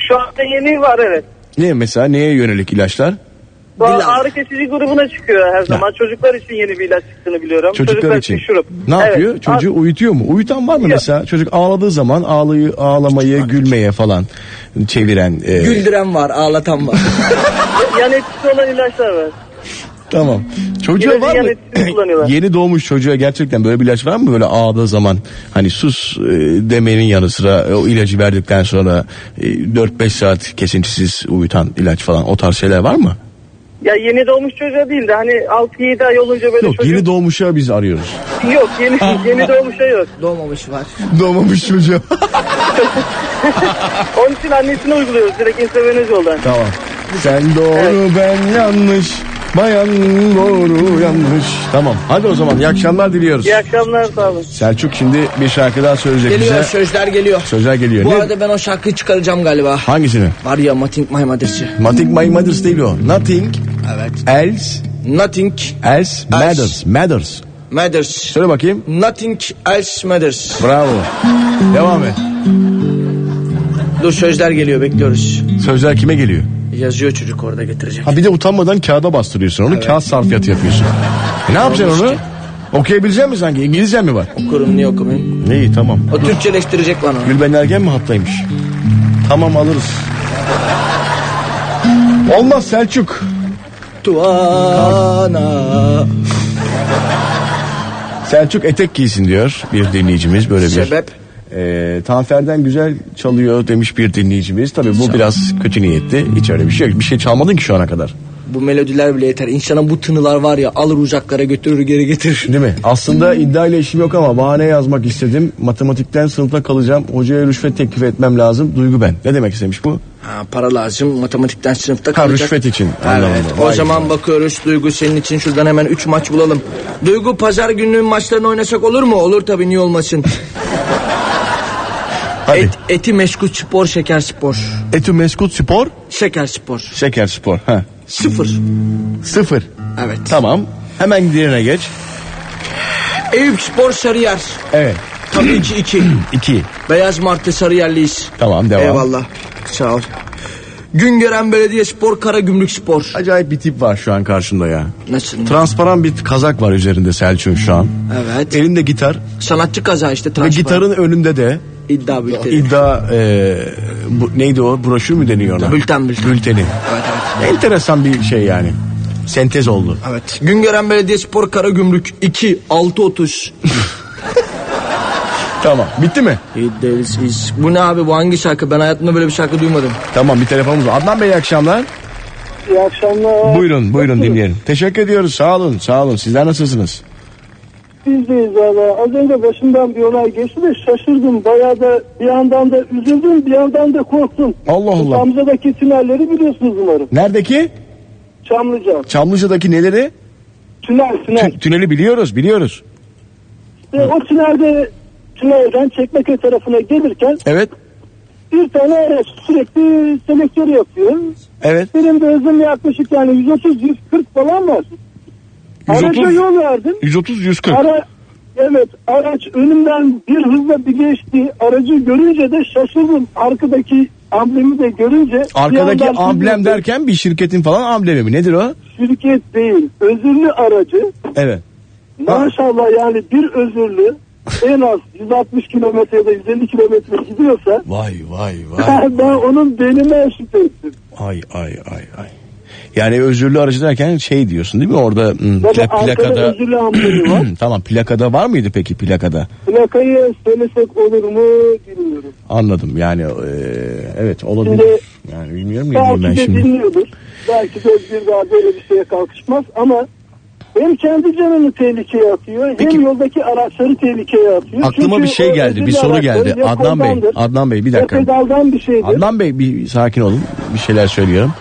Şu anda yeni var evet. Ne mesela neye yönelik ilaçlar? Bu ağrı kesici grubuna çıkıyor her zaman. Çocuklar için yeni bir ilaç çıktığını biliyorum. Çocuklar, için. şurup. Ne Evet. yapıyor? Çocuğu uyutuyor mu? Uyutan var mı mesela? Çocuk ağladığı zaman ağlayı, ağlamayı gülmeye falan çeviren. e, Güldüren var, ağlatan var. Yan etkisi olan ilaçlar var. Tamam. Çocuğa İlacın var mı? Yeni doğmuş çocuğa gerçekten böyle bir ilaç var mı? Böyle ağladığı zaman hani sus e, demenin yanı sıra o ilacı verdikten sonra e, 4-5 saat kesintisiz uyutan ilaç falan o tarz şeyler var mı? Ya yeni doğmuş çocuğa değil de hani 6-7 ay olunca böyle Yok çocuk... yeni doğmuşa biz arıyoruz. Yok yeni, yeni doğmuşa yok. Doğmamış var. Doğmamış çocuğa. Onun için annesine uyguluyoruz direkt intravenöz yoldan. tamam. Sen doğru ben yanlış. Bayan doğru yanlış. Tamam. Hadi o zaman iyi akşamlar diliyoruz. İyi akşamlar sağ olun. Selçuk şimdi bir şarkı daha söyleyecek Geliyor bize. sözler geliyor. Sözler geliyor. Bu Ne? arada ben o şarkıyı çıkaracağım galiba. Hangisini? Var ya Mating My Mother'cı. Nothing My Matters değil o. Nothing Evet. else Nothing else matters. Matters. matters. Söyle bakayım. Nothing else matters. Bravo. Devam et. Dur sözler geliyor bekliyoruz. Sözler kime geliyor? Yazıyor çocuk orada getirecek. Ha bir de utanmadan kağıda bastırıyorsun onu. Evet. Kağıt sarfiyatı yapıyorsun. E ne yapacaksın onu? Okuyabilecek misin sanki? İngilizcen mi var? Okurum niye okumayayım? İyi tamam. O Türkçeleştirecek bana. Gülben Ergen mi hattaymış? Tamam alırız. Olmaz Selçuk. Tuana. Selçuk etek giysin diyor bir dinleyicimiz böyle bir. Sebep? E, Tanfer'den güzel çalıyor demiş bir dinleyicimiz. Tabii bu biraz kötü niyetli. Hiç öyle bir şey yok. Bir şey çalmadın ki şu ana kadar. Bu melodiler bile yeter. İnsana bu tınılar var ya alır uzaklara götürür geri getirir. Değil mi? Aslında iddiayla işim yok ama bahane yazmak istedim. Matematikten sınıfta kalacağım. Hocaya rüşvet teklif etmem lazım. Duygu ben. Ne demek istemiş bu? Ha, para lazım matematikten sınıfta Ha, kalacak. rüşvet için. Evet Anladım. o zaman bakıyoruz Duygu senin için şuradan hemen 3 maç bulalım. Duygu pazar gününün maçlarını oynasak olur mu? Olur tabii niye olmasın. Hadi. Et, eti meşgul spor şeker spor. Etü Meskut Spor, Şeker spor. Şeker Spor. Ha. Sıfır. Sıfır. Evet. Tamam. Hemen diğerine geç. Eyüp spor Sarıyer. Evet. Tabii ki 2. İki. Beyaz Martı Sarıyerliyiz. Tamam devam. Eyvallah. Sağ ol. Güngören Belediye Spor Karagümrük Spor. Acayip bir tip var şu an karşında ya. Nasıl? Transparan bir kazak var üzerinde Selçuk'un şu an. Evet. Elinde gitar Sanatçı kaza işte ve transparan. gitarın önünde de iddia bülteni. iddia e, bu, neydi o broşür mü deniyor ona? Bülten, bülten. Bülteni. Evet evet. Enteresan bir şey yani. Sentez oldu. Evet. Güngören Belediye Spor Karagümrük 2 6.30. Tamam bitti mi? İddialıyız. is. Bu ne abi bu hangi şarkı? Ben hayatımda böyle bir şarkı duymadım. Tamam bir telefonumuz var. Adnan Bey iyi akşamlar. İyi akşamlar. Buyurun buyurun dinleyelim. Teşekkür ediyoruz sağ olun sağ olun. Sizler nasılsınız? Biz deyiz valla. Az önce başımdan bir olay geçti de şaşırdım. Bayağı da bir yandan da üzüldüm bir yandan da korktum. Allah Allah. Çamlıca'daki tünelleri biliyorsunuz umarım. Neredeki? Çamlıca. Çamlıca'daki neleri? Tünel tünel. Tü- tüneli biliyoruz biliyoruz. Ve o tünelde tünelden Çekmeköy tarafına gelirken Evet bir tane araç sürekli selektör yapıyor. evet. Benim de hızım yaklaşık yani 130-140 falan var. 130, Araca yol verdim. 130 140. Ara, evet araç önümden bir hızla bir geçti. Aracı görünce de şaşırdım. Arkadaki amblemi de görünce. Arkadaki amblem derken bir şirketin falan amblemi mi? Nedir o? Şirket değil özürlü aracı. Evet. Maşallah yani bir özürlü en az 160 kilometrede 150 kilometre gidiyorsa Vay vay vay. ben onun benime şüphe ettim. Ay ay ay ay. Yani özürlü aracı derken şey diyorsun değil mi orada hmm, pla- plakada özürlü amblemi var. tamam plakada var mıydı peki plakada? Plakayı söylesek olur mu bilmiyorum. Anladım yani e, evet olabilir. Şimdi- yani bilmiyorum ne diyeyim ben Belki de şimdi. dinliyordur. Belki de bir daha böyle bir şeye kalkışmaz ama hem kendi canını tehlikeye atıyor hem yoldaki araçları tehlikeye atıyor. Aklıma Çünkü bir şey geldi, bir soru geldi. Adnan Bey, Adnan Bey bir dakika. pedaldan bir şeydir. Adnan Bey bir sakin olun. Bir şeyler söylüyorum.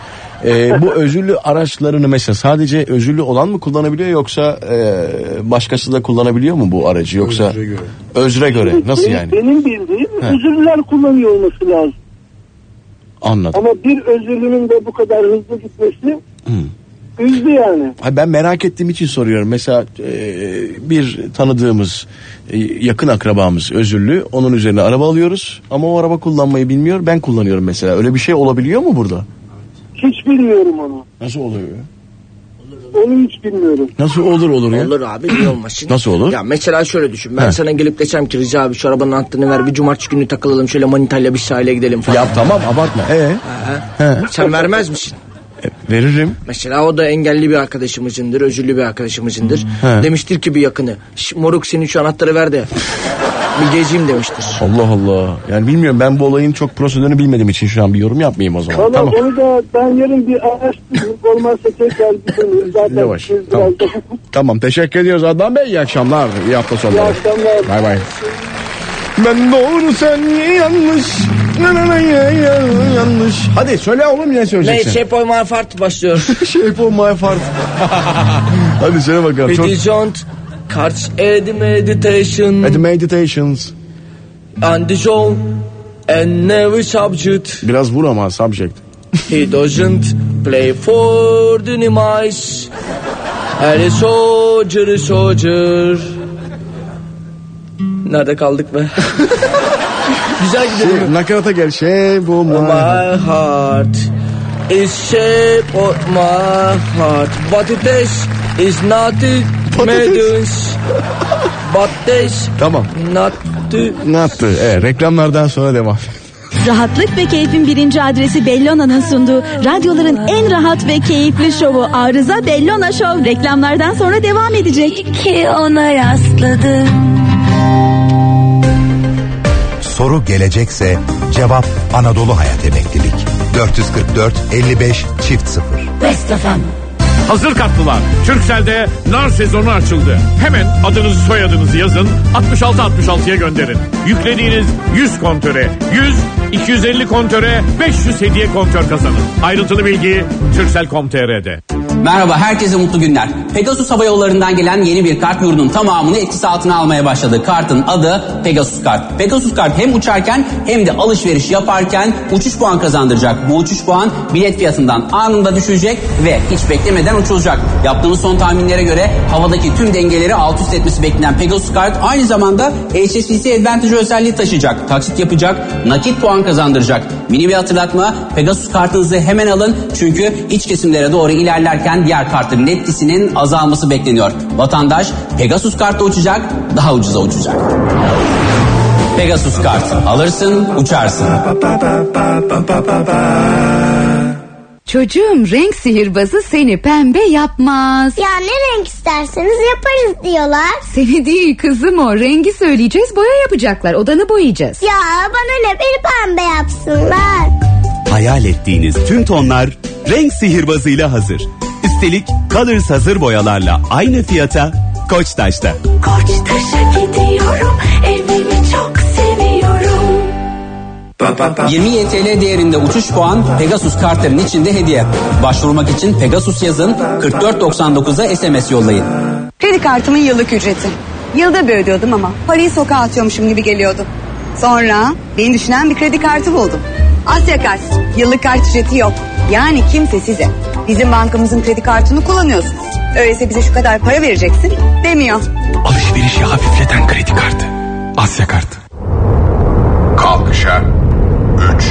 Ee, bu özürlü araçlarını mesela sadece özürlü olan mı kullanabiliyor yoksa e, başkası da kullanabiliyor mu bu aracı yoksa özre göre, özre göre nasıl yani? Benim bildiğim He. özürlüler kullanıyor olması lazım. Anladım. Ama bir özürlünün de bu kadar hızlı gitmesi üzdü yani. Hayır, ben merak ettiğim için soruyorum. Mesela e, bir tanıdığımız e, yakın akrabamız özürlü onun üzerine araba alıyoruz ama o araba kullanmayı bilmiyor ben kullanıyorum mesela öyle bir şey olabiliyor mu burada? Hiç bilmiyorum onu. Nasıl oluyor? Onu hiç bilmiyorum. Nasıl olur olur ya? Olur abi niye olmasın? Nasıl olur? Ya mesela şöyle düşün. Ben He. sana gelip desem ki Rica abi şu arabanın anahtarını ver bir cumartesi günü takılalım şöyle manitayla bir sahile gidelim falan. Ya tamam abartma. Ee? He. Sen vermez misin? Veririm. Mesela o da engelli bir arkadaşımızındır, özürlü bir arkadaşımızındır. He. Demiştir ki bir yakını. "Şş, moruk senin şu anahtarı ver de bir gezeyim demiştir. Allah Allah. Yani bilmiyorum ben bu olayın çok prosedürünü bilmediğim için şu an bir yorum yapmayayım o zaman. Valla tamam. onu da ben yarın bir araştırayım. Olmazsa tekrar döneyim. Zaten Yavaş. Tamam. da Tamam teşekkür ediyoruz Adnan Bey. İyi akşamlar. İyi hafta sonları. İyi akşamlar. Bay bay. Ben doğru sen yanlış. Yanlış. Hadi söyle oğlum ne Ne söyleyeceksin? Shape of My Heart başlıyor. Shape of my heart. Hadi söyle bakalım. Çok... Karç Ed Meditation, Hadi meditations. and the show, and never subject. Biraz vur ama subject. He doesn't play for the demise. And a soldier, a soldier. Nerede kaldık be? Güzel gidiyor. Şey, nakarata gel. Shape of my. My heart is shape of my heart, but it is is not but this Tamam. Ne yaptı? Evet, reklamlardan sonra devam. Rahatlık ve keyfin birinci adresi Bellona'nın sunduğu radyoların en rahat ve keyifli şovu Arıza Bellona Show reklamlardan sonra devam edecek. Ki ona rastladım. Soru gelecekse cevap Anadolu Hayat Emeklilik. 444 55 çift 0. Hazır kartlılar. Türkcell'de nar sezonu açıldı. Hemen adınızı soyadınızı yazın. 6666'ya gönderin. Yüklediğiniz 100 kontöre 100 250 kontöre 500 hediye kontör kazanın. Ayrıntılı bilgi Turkcell.com.tr'de. Merhaba herkese mutlu günler. Pegasus Hava Yolları'ndan gelen yeni bir kart yurdun tamamını etkisi altına almaya başladı. Kartın adı Pegasus Kart. Pegasus Kart hem uçarken hem de alışveriş yaparken uçuş puan kazandıracak. Bu uçuş puan bilet fiyatından anında düşecek ve hiç beklemeden uçulacak. Yaptığımız son tahminlere göre havadaki tüm dengeleri alt üst etmesi beklenen Pegasus Kart aynı zamanda HSBC Advantage özelliği taşıyacak. Taksit yapacak, nakit puan kazandıracak. Mini bir hatırlatma Pegasus kartınızı hemen alın çünkü iç kesimlere doğru ilerlerken diğer kartların etkisinin azalması bekleniyor. Vatandaş Pegasus kartla uçacak, daha ucuza uçacak. Pegasus kart alırsın, uçarsın. Çocuğum renk sihirbazı seni pembe yapmaz. Ya ne renk isterseniz yaparız diyorlar. Seni değil kızım o. Rengi söyleyeceğiz boya yapacaklar. Odanı boyayacağız. Ya bana ne beni pembe yapsınlar. Hayal ettiğiniz tüm tonlar renk sihirbazıyla hazır. Üstelik Colors hazır boyalarla aynı fiyata Koçtaş'ta. Koçtaş'a gidiyorum evimi çok seviyorum 20 YTL değerinde uçuş puan Pegasus kartların içinde hediye. Başvurmak için Pegasus yazın 4499'a SMS yollayın. Kredi kartımın yıllık ücreti. Yılda bir ödüyordum ama parayı sokağa atıyormuşum gibi geliyordu. Sonra beni düşünen bir kredi kartı buldum. Asya Kart. Yıllık kart ücreti yok. Yani kimse size bizim bankamızın kredi kartını kullanıyorsunuz. Öyleyse bize şu kadar para vereceksin demiyor. Alışverişi hafifleten kredi kartı. Asya kartı. Kalkışa 3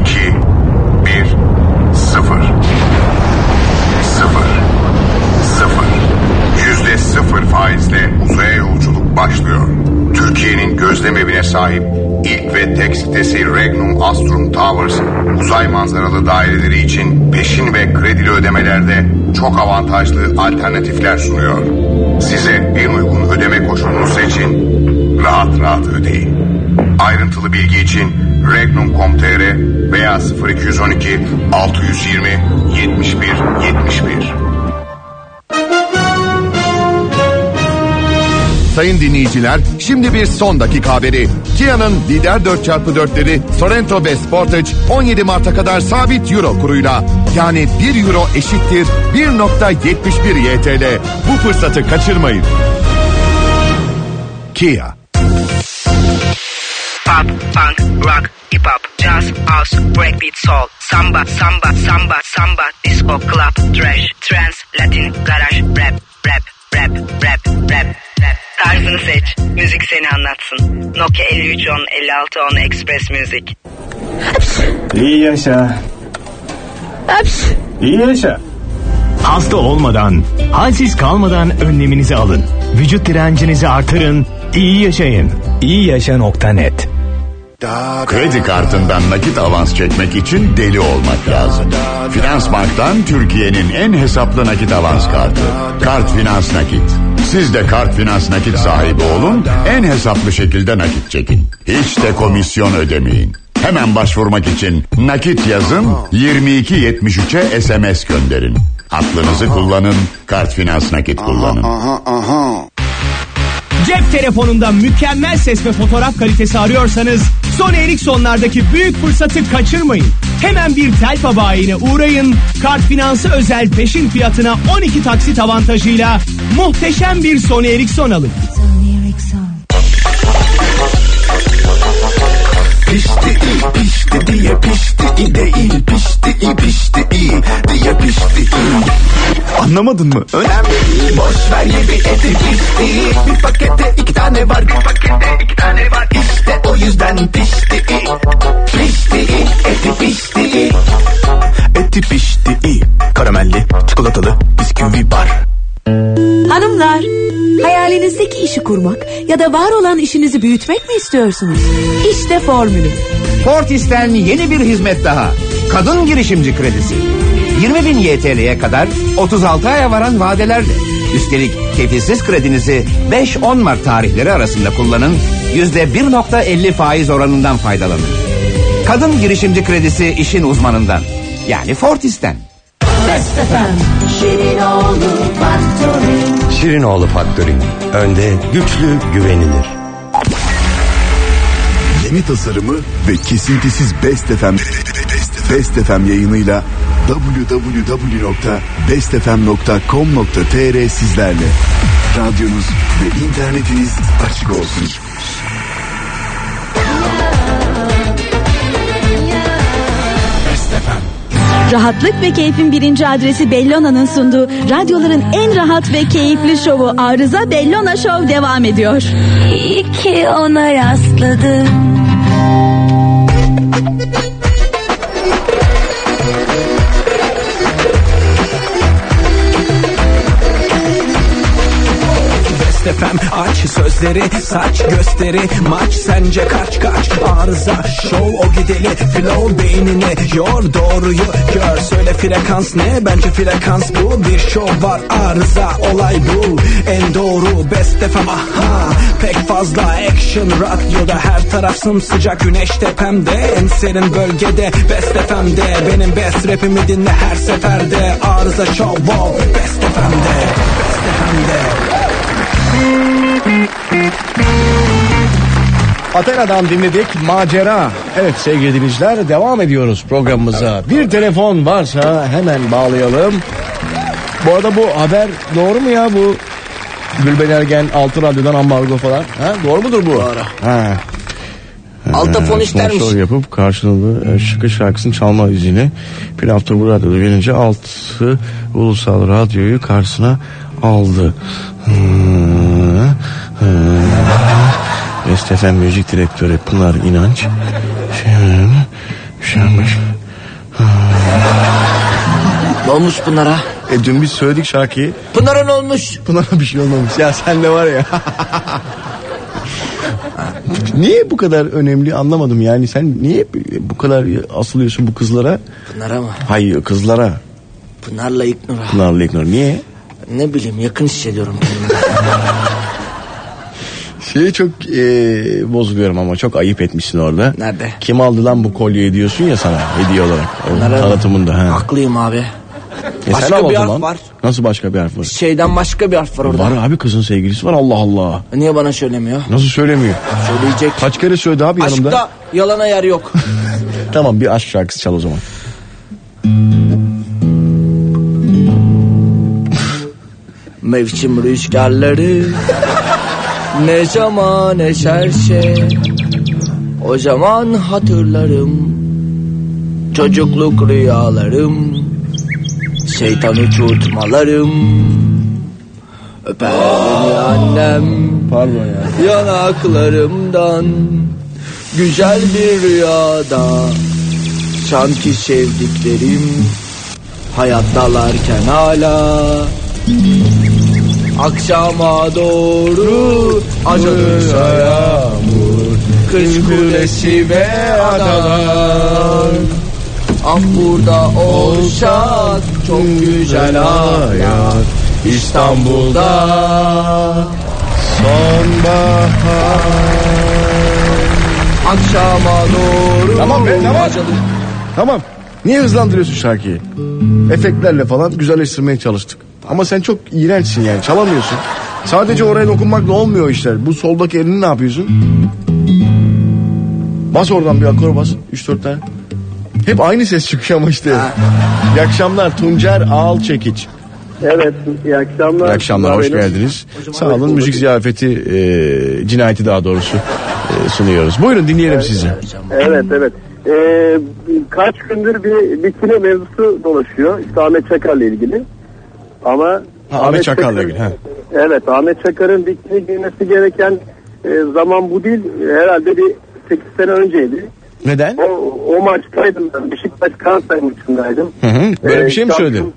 2 1 0 0 0 Yüzde sıfır faizle uzaya yolculuk başlıyor. sahip ilk ve tek sitesi Regnum Astrum Towers uzay manzaralı daireleri için peşin ve kredili ödemelerde çok avantajlı alternatifler sunuyor. Size en uygun ödeme koşulunu seçin. Rahat rahat ödeyin. Ayrıntılı bilgi için regnum.com.tr veya 0212 620 71 71. Sayın dinleyiciler, şimdi bir son dakika haberi. Kia'nın lider 4x4'leri Sorento ve Sportage 17 Mart'a kadar sabit euro kuruyla. Yani 1 euro eşittir 1.71 YTL. Bu fırsatı kaçırmayın. Kia. Pop, punk, rock, hip hop, jazz, house, breakbeat, soul, samba, samba, samba, samba, disco, club, trash, trance, latin, garage, rap, rap, rap, rap, rap. Tarzını seç, müzik seni anlatsın. Nokia 5310 5610 Express Müzik. İyi yaşa. İyi yaşa. Hasta olmadan, halsiz kalmadan önleminizi alın. Vücut direncinizi artırın, iyi yaşayın. İyiyaşa.net Kredi kartından nakit avans çekmek için deli olmak lazım. Finansbank'tan Türkiye'nin en hesaplı nakit avans kartı. Kart Finans Nakit. Siz de Kart Finans Nakit sahibi olun, en hesaplı şekilde nakit çekin. Hiç de komisyon ödemeyin. Hemen başvurmak için nakit yazın 2273'e SMS gönderin. Aklınızı kullanın, Kart Finans Nakit kullanın. Cep telefonunda mükemmel ses ve fotoğraf kalitesi arıyorsanız Sony Ericsson'lardaki büyük fırsatı kaçırmayın. Hemen bir telfa bayine uğrayın. Kart finansı özel peşin fiyatına 12 taksit avantajıyla muhteşem bir Sony Ericsson alın. Pişti iyi pişti diye pişti iyi değil pişti iyi pişti iyi diye pişti iyi. Anlamadın mı? Önemli değil. Boş ver ye bir eti pişti. Bir pakette iki tane var bir pakette iki tane var. İşte o yüzden pişti iyi. Pişti iyi. Eti pişti iyi. Eti pişti iyi. Karamelli çikolatalı bisküvi bar Hanımlar, hayalinizdeki işi kurmak ya da var olan işinizi büyütmek mi istiyorsunuz? İşte formülü. Fortis'ten yeni bir hizmet daha. Kadın girişimci kredisi. 20 bin YTL'ye kadar 36 aya varan vadelerle. Üstelik kefilsiz kredinizi 5-10 Mart tarihleri arasında kullanın. %1.50 faiz oranından faydalanın. Kadın girişimci kredisi işin uzmanından. Yani Fortis'ten. Best Şirinoğlu Factory. Şirinoğlu Factoring. Önde, güçlü, güvenilir. Yeni tasarımı ve kesintisiz Best FM, Best FM yayınıyla www.bestfm.com.tr sizlerle. Radyonuz ve internetiniz açık olsun. Rahatlık ve keyfin birinci adresi Bellona'nın sunduğu radyoların en rahat ve keyifli şovu Arıza Bellona Show devam ediyor. İyi ki ona rastladım. Best Sözleri saç gösteri maç sence kaç kaç? Arıza show o gideli flow beynini yor doğruyu gör. Söyle frekans ne? Bence frekans bu. Bir show var arıza olay bu. En doğru Best FM aha pek fazla action radyoda her taraf sımsıcak. Güneş tepemde en serin bölgede Best FM'de benim best rapimi dinle her seferde. Arıza show wow Best FM'de Best FM'de Atena'dan dinledik macera. Evet sevgili dinleyiciler devam ediyoruz programımıza. Bir telefon varsa hemen bağlayalım. Bu arada bu haber doğru mu ya bu? Gülben Ergen Altı Radyo'dan ambargo falan. Ha, doğru mudur bu? Doğru. Ha. Altafon Ee, istermiş. sponsor yapıp karşılığı e, şıkı şarkısını çalma izini bir hafta bu radyoda verince altı ulusal radyoyu karşısına aldı. FM müzik direktörü Pınar İnanç. Şey, şey yapmış. Ne olmuş Pınar'a? E dün biz söyledik şarkıyı. Pınar'a ne olmuş? Pınar'a bir şey olmamış. Ya sen de var ya. Niye bu kadar önemli anlamadım yani sen niye bu kadar asılıyorsun bu kızlara? Pınar'a mı? Hayır kızlara. Pınar'la İknur'a. Pınar'la İknur niye? Ne bileyim yakın hissediyorum kendimi. Şeyi çok e, bozuluyorum ama çok ayıp etmişsin orada. Nerede? Kim aldı lan bu kolyeyi diyorsun ya sana hediye olarak. O mı? tanıtımında. Ha. Haklıyım abi. E sen Başka bir harf zaman. var. Nasıl başka bir harf var? Şeyden başka bir harf var orada. Var abi kızın sevgilisi var Allah Allah. Niye bana söylemiyor? Nasıl söylemiyor? Söyleyecek. Kaç kere söyledi abi yanımda. Aşkta yalana yer yok. Tamam bir aşk şarkısı çal o zaman. Mevsim rüzgarları. Ne zaman eserse o zaman hatırlarım. Çocukluk rüyalarım şeytan uçurtmalarım öper beni annem Pardon ya. yanaklarımdan. Güzel bir rüyada sanki sevdiklerim hayattalarken hala Akşama doğru acıdırsa yağmur Kış kulesi ve adalar Ah burada olsak çok güzel hayat İstanbul'da Sonbahar Akşama doğru Tamam be tamam. acıdır- Tamam. Niye hızlandırıyorsun şarkıyı? Efektlerle falan güzelleştirmeye çalıştık. Ama sen çok iğrençsin yani çalamıyorsun. Sadece oraya dokunmakla olmuyor işler. Bu soldaki elini ne yapıyorsun? Bas oradan bir akor bas. 3-4 tane. Hep aynı ses çıkıyor ama işte. İyi akşamlar Tuncer Ağal Çekiç. Evet, iyi akşamlar. İyi akşamlar, hoş geldiniz. Sağ olun, müzik ziyafeti, e, cinayeti daha doğrusu e, sunuyoruz. Buyurun dinleyelim sizi. Evet, evet. Ee, kaç gündür bir bikini mevzusu dolaşıyor. İşte Ahmet Çakar'la ilgili. Ama Ha, Ahmet Çakar'la ilgili. Evet, Ahmet Çakar'ın bikini giymesi gereken e, zaman bu değil. Herhalde bir 8 sene önceydi. Neden? O, o maçtaydım ben. Beşiktaş Galatasaray maçındaydım. Hı hı. Böyle Ee, bir şey mi söyledin?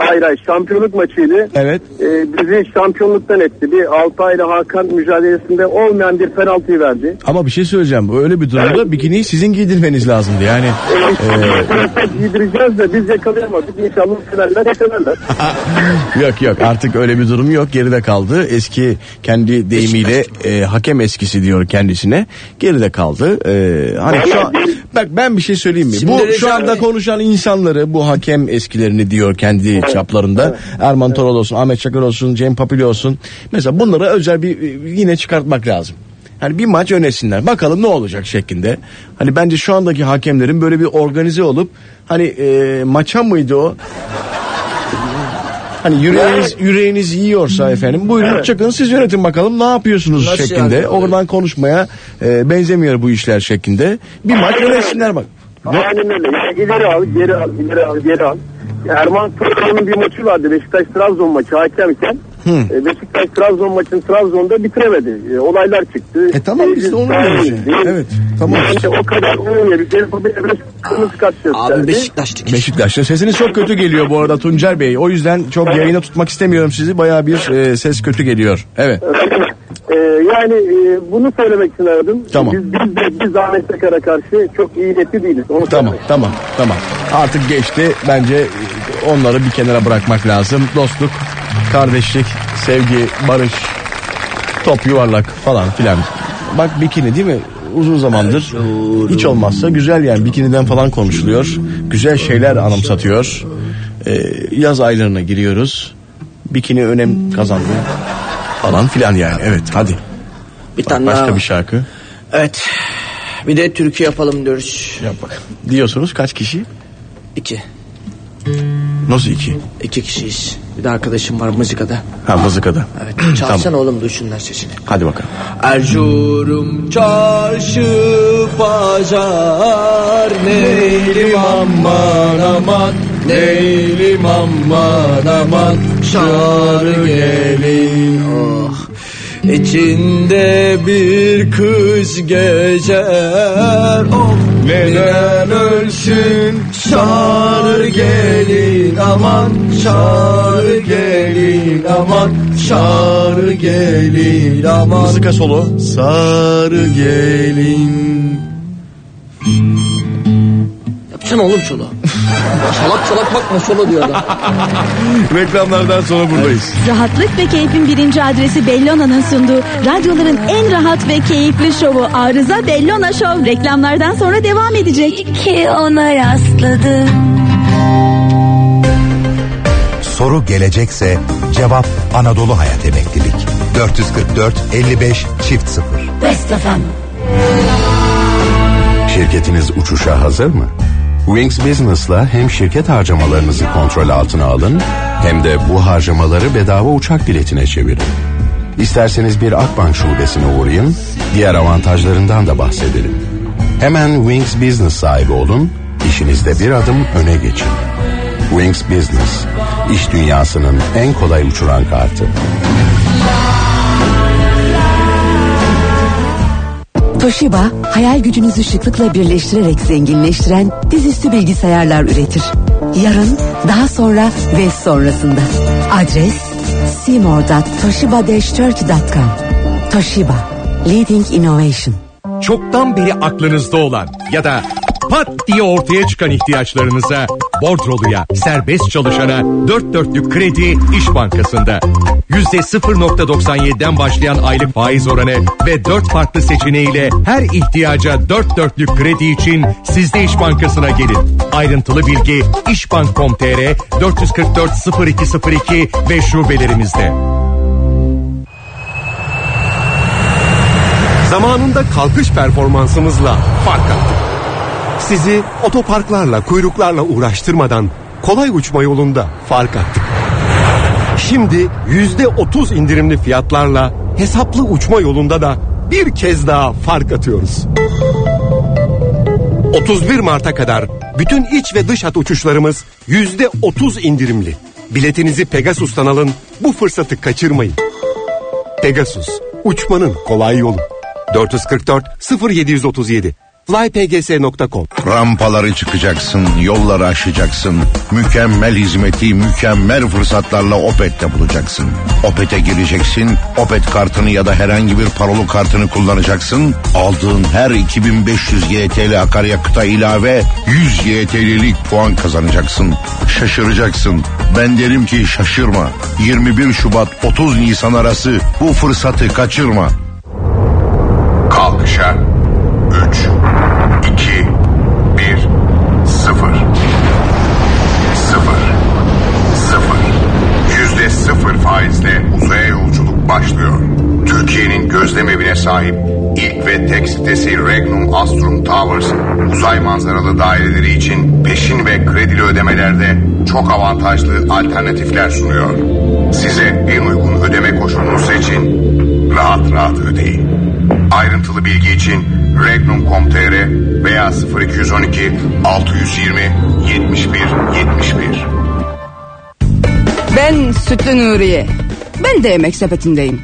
Hayır hayır şampiyonluk maçıydı. Evet. Ee, bizi şampiyonluktan etti. Bir Altay ile Hakan mücadelesinde olmayan bir penaltıyı verdi. Ama bir şey söyleyeceğim. Öyle bir durumda bikiniyi sizin giydirmeniz lazımdı. Yani e, Giydireceğiz de biz yakalayamadık. İnşallah severler yakalarlar. yok yok artık öyle bir durum yok. Geride kaldı. Eski kendi deyimiyle e, hakem eskisi diyor kendisine. Geride kaldı. E, hani şu an, bak ben bir şey söyleyeyim mi? Şimdi bu şu anda konuşan insanları bu hakem eskilerini diyor kendi çaplarında. Erman Torol olsun, Ahmet Çakar olsun, Cem Papili olsun. Mesela bunlara özel bir e, yine çıkartmak lazım. Hani bir maç önesinler. Bakalım ne olacak şeklinde. Hani bence şu andaki hakemlerin böyle bir organize olup hani e, maça mıydı o? Hani yüreğiniz yüreğiniz yiyorsa efendim buyurun Evet. çıkın siz yönetin bakalım ne yapıyorsunuz Nasıl şeklinde. yani? Oradan konuşmaya e, benzemiyor bu işler şeklinde. Bir maç yönetsinler bak. Aynen öyle. Yani ileri al, geri al, ileri al, geri al. Erman Toroğlu'nun bir maçı vardı. Beşiktaş-Trabzon maçı hakemken. Hı. E, Beşiktaş Trabzon maçını Trabzon'da bitiremedi. E, olaylar çıktı. E tamam biz de onu diyoruz. Evet tamam. Yani o kadar olmayabilir. Bir kırmızı kart gösterdi. Beşiktaş'tık. Beşiktaş'ta sesiniz çok kötü geliyor bu arada Tuncer Bey. O yüzden çok yayına tutmak istemiyorum sizi. Baya bir e, ses kötü geliyor. Evet. E, yani e, bunu söylemek için aradım. Tamam. Biz, biz de biz Ahmet Çakar'a karşı çok iyi niyetli değiliz. Onu Tamam söylemek tamam tamam. Artık geçti. Bence e, onları bir kenara bırakmak lazım. Dostluk, kardeşlik, sevgi, barış, top yuvarlak falan filan. Bak bikini değil mi? Uzun zamandır hiç olmazsa güzel yani bikiniden falan konuşuluyor. Güzel şeyler anımsatıyor. Ee, yaz aylarına giriyoruz. Bikini önem kazandı falan filan yani. Evet hadi. Bir tane Başka daha. bir şarkı. Evet. Bir de türkü yapalım diyoruz. Yap bak. Diyorsunuz kaç kişi? İki. Nasıl iki? İki kişiyiz. Bir de arkadaşım var mızıkada. Ha mızıkada. Evet. Çalsana Tamam. oğlum duysunlar sesini. Hadi bakalım. Erzurum çarşı pazar Neylim aman aman Neylim aman aman Şar gelin. Oh. İçinde bir kız gezer. Oh. Neden ölsün? Şar gelin. Aman çağır gelin. Aman çağır gelin. Aman. Mızıka solo Sarı gelin. Yapsana oğlum şunu. Çalak çalak bakma solo diyor adam. Reklamlardan sonra buradayız. Rahatlık ve keyfin birinci adresi Bellona'nın sunduğu radyoların en rahat ve keyifli şovu Arıza Bellona Show reklamlardan sonra devam edecek. Ki ona rastladım. Soru gelecekse cevap Anadolu Hayat Emeklilik. 444 55 çift 0. Best FM. Şirketiniz uçuşa hazır mı? Wings Business'la hem şirket harcamalarınızı kontrol altına alın hem de bu harcamaları bedava uçak biletine çevirin. İsterseniz bir Akbank şubesine uğrayın, diğer avantajlarından da bahsedelim. Hemen Wings Business sahibi olun, işinizde bir adım öne geçin. Wings Business, iş dünyasının en kolay uçuran kartı. Toshiba, hayal gücünüzü şıklıkla birleştirerek zenginleştiren dizüstü bilgisayarlar üretir. Yarın, daha sonra ve sonrasında. Adres seymour.toshiba-turkey.com Toshiba, Leading Innovation. Çoktan beri aklınızda olan ya da pat diye ortaya çıkan ihtiyaçlarınıza bordroluya, serbest çalışana dört dörtlük kredi İş Bankası'nda. Yüzde 0.97'den başlayan aylık faiz oranı ve dört farklı seçeneğiyle her ihtiyaca dört dörtlük kredi için siz de İş Bankası'na gelin. Ayrıntılı bilgi işbank.com.tr 444 0202 ve şubelerimizde. Zamanında kalkış performansımızla fark attık. Sizi otoparklarla, kuyruklarla uğraştırmadan kolay uçma yolunda fark attık. Şimdi yüzde otuz indirimli fiyatlarla hesaplı uçma yolunda da bir kez daha fark atıyoruz. 31 Mart'a kadar bütün iç ve dış hat uçuşlarımız yüzde otuz indirimli. Biletinizi Pegasus'tan alın, bu fırsatı kaçırmayın. Pegasus, uçmanın kolay yolu. 444 0737 flypgs.com Rampaları çıkacaksın, yolları aşacaksın. Mükemmel hizmeti, mükemmel fırsatlarla Opet'te bulacaksın. Opet'e gireceksin, Opet kartını ya da herhangi bir parolu kartını kullanacaksın. Aldığın her 2500 YTL akaryakıta ilave 100 YTL'lik puan kazanacaksın. Şaşıracaksın. Ben derim ki şaşırma. 21 Şubat 30 Nisan arası bu fırsatı kaçırma. Kalkışa 3, başlıyor. Türkiye'nin gözlem evine sahip ilk ve tek sitesi Regnum Astrum Towers uzay manzaralı daireleri için peşin ve kredili ödemelerde çok avantajlı alternatifler sunuyor. Size en uygun ödeme koşulunu seçin, rahat rahat ödeyin. Ayrıntılı bilgi için regnum.com.tr veya 0212 620 71 71. Ben Sütlü Nuriye. Ben de yemek sepetindeyim.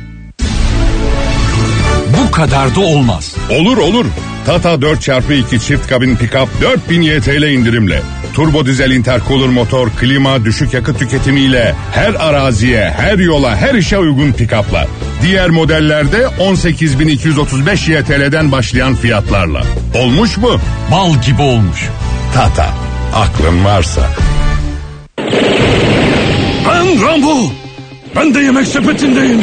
Bu kadar da olmaz. Olur olur. Tata 4x2 çift kabin pickup 4000 YTL indirimle. Turbo dizel intercooler motor, klima, düşük yakıt tüketimiyle her araziye, her yola, her işe uygun pick-up'la. Diğer modellerde 18.235 YTL'den başlayan fiyatlarla. Olmuş mu? Bal gibi olmuş. Tata, aklın varsa. Ben Rambo. Ben de yemek sepetindeyim.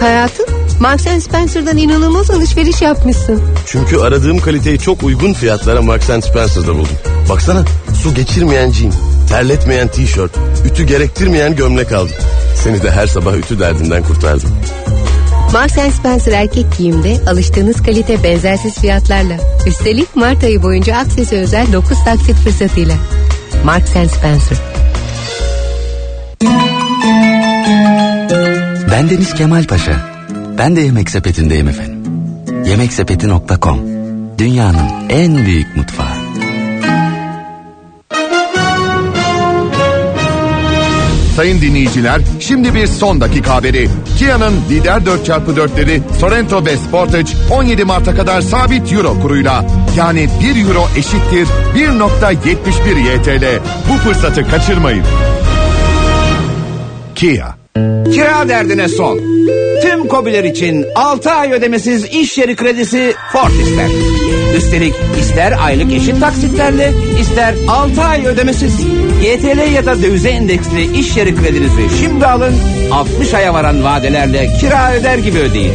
Hayatım, Marks Spencer'dan inanılmaz alışveriş yapmışsın. Çünkü aradığım kaliteyi çok uygun fiyatlara Marks Spencer'da buldum. Baksana su geçirmeyen jean, terletmeyen tişört, ütü gerektirmeyen gömlek aldım. Seni de her sabah ütü derdinden kurtardım. Marks Spencer erkek giyimde alıştığınız kalite benzersiz fiyatlarla. Üstelik Mart ayı boyunca aksesi özel 9 taksit fırsatıyla. Marks Spencer. Ben Deniz Kemal Paşa. Ben de Yemek Sepeti'ndeyim efendim. Yemeksepeti.com Dünyanın en büyük mutfağı. Sayın dinleyiciler, şimdi bir son dakika haberi. Kia'nın lider 4x4'leri Sorento ve Sportage 17 Mart'a kadar sabit euro kuruyla Yani 1 euro eşittir 1.71 YTL. Bu fırsatı kaçırmayın. Kia. Kira derdine son. Tüm kobiler için 6 ay ödemesiz iş yeri kredisi Fortis'ten. Üstelik ister aylık eşit taksitlerle ister 6 ay ödemesiz. YTL ya da dövize endeksli iş yeri kredinizi şimdi alın 60 aya varan vadelerle kira öder gibi ödeyin.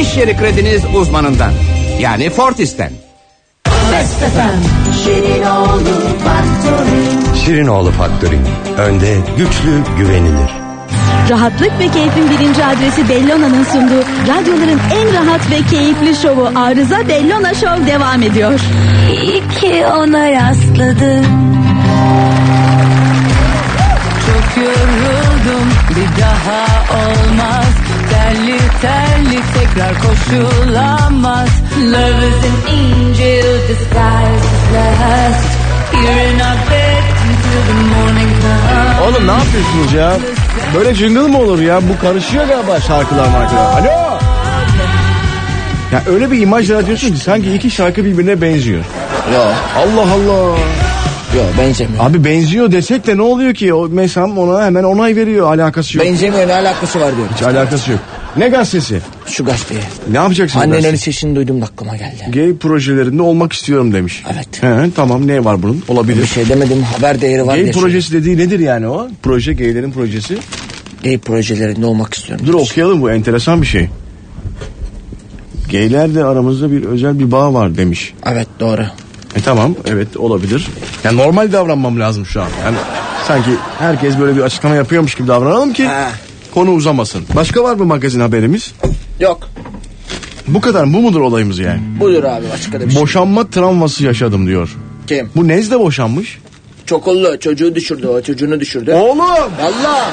İş yeri krediniz uzmanından yani Fortis'ten. Best FM, Şirinoğlu Factory. Şirinoğlu Factory. Önde, güçlü, güvenilir. Rahatlık ve keyfin birinci adresi Bellona'nın sunduğu radyoların en rahat ve keyifli şovu Arıza Bellona Show devam ediyor. İyi ki ona rastladım. Çok yoruldum bir daha olmaz Terli terli tekrar koşulamaz Love is an angel disguised as lust You're in our Oğlum ne yapıyorsunuz ya? Böyle jingle mı olur ya? Bu karışıyor galiba şarkılar markalar. Alo! Ya öyle bir imaj yaratıyorsun ki sanki iki şarkı birbirine benziyor. Yo. Allah Allah. Yo benzemiyor. Abi benziyor desek de ne oluyor ki? O mesam ona hemen onay veriyor. Alakası yok. Benzemiyor ne alakası var diyor. Hiç alakası yok. Ne gazetesi? Şu gazeteye. Ne yapacaksın? Annelerin sesini duydum aklıma geldi. Gay projelerinde olmak istiyorum demiş. Evet. He, tamam ne var bunun? Olabilir. Bir şey demedim haber değeri var Gay projesi dediği nedir yani o? Proje gaylerin projesi. Gay projelerinde olmak istiyorum. Dur okuyalım bu enteresan bir şey. Gaylerle aramızda bir özel bir bağ var demiş. Evet doğru. E tamam evet olabilir. Yani normal davranmam lazım şu an. Yani sanki herkes böyle bir açıklama yapıyormuş gibi davranalım ki konu uzamasın. Başka var mı magazin haberimiz? Yok. Bu kadar bu mudur olayımız yani? Budur abi başka da bir şey. Boşanma travması yaşadım diyor. Kim? Bu Nezle boşanmış. Çokullu çocuğu düşürdü o çocuğunu düşürdü. Oğlum. Valla.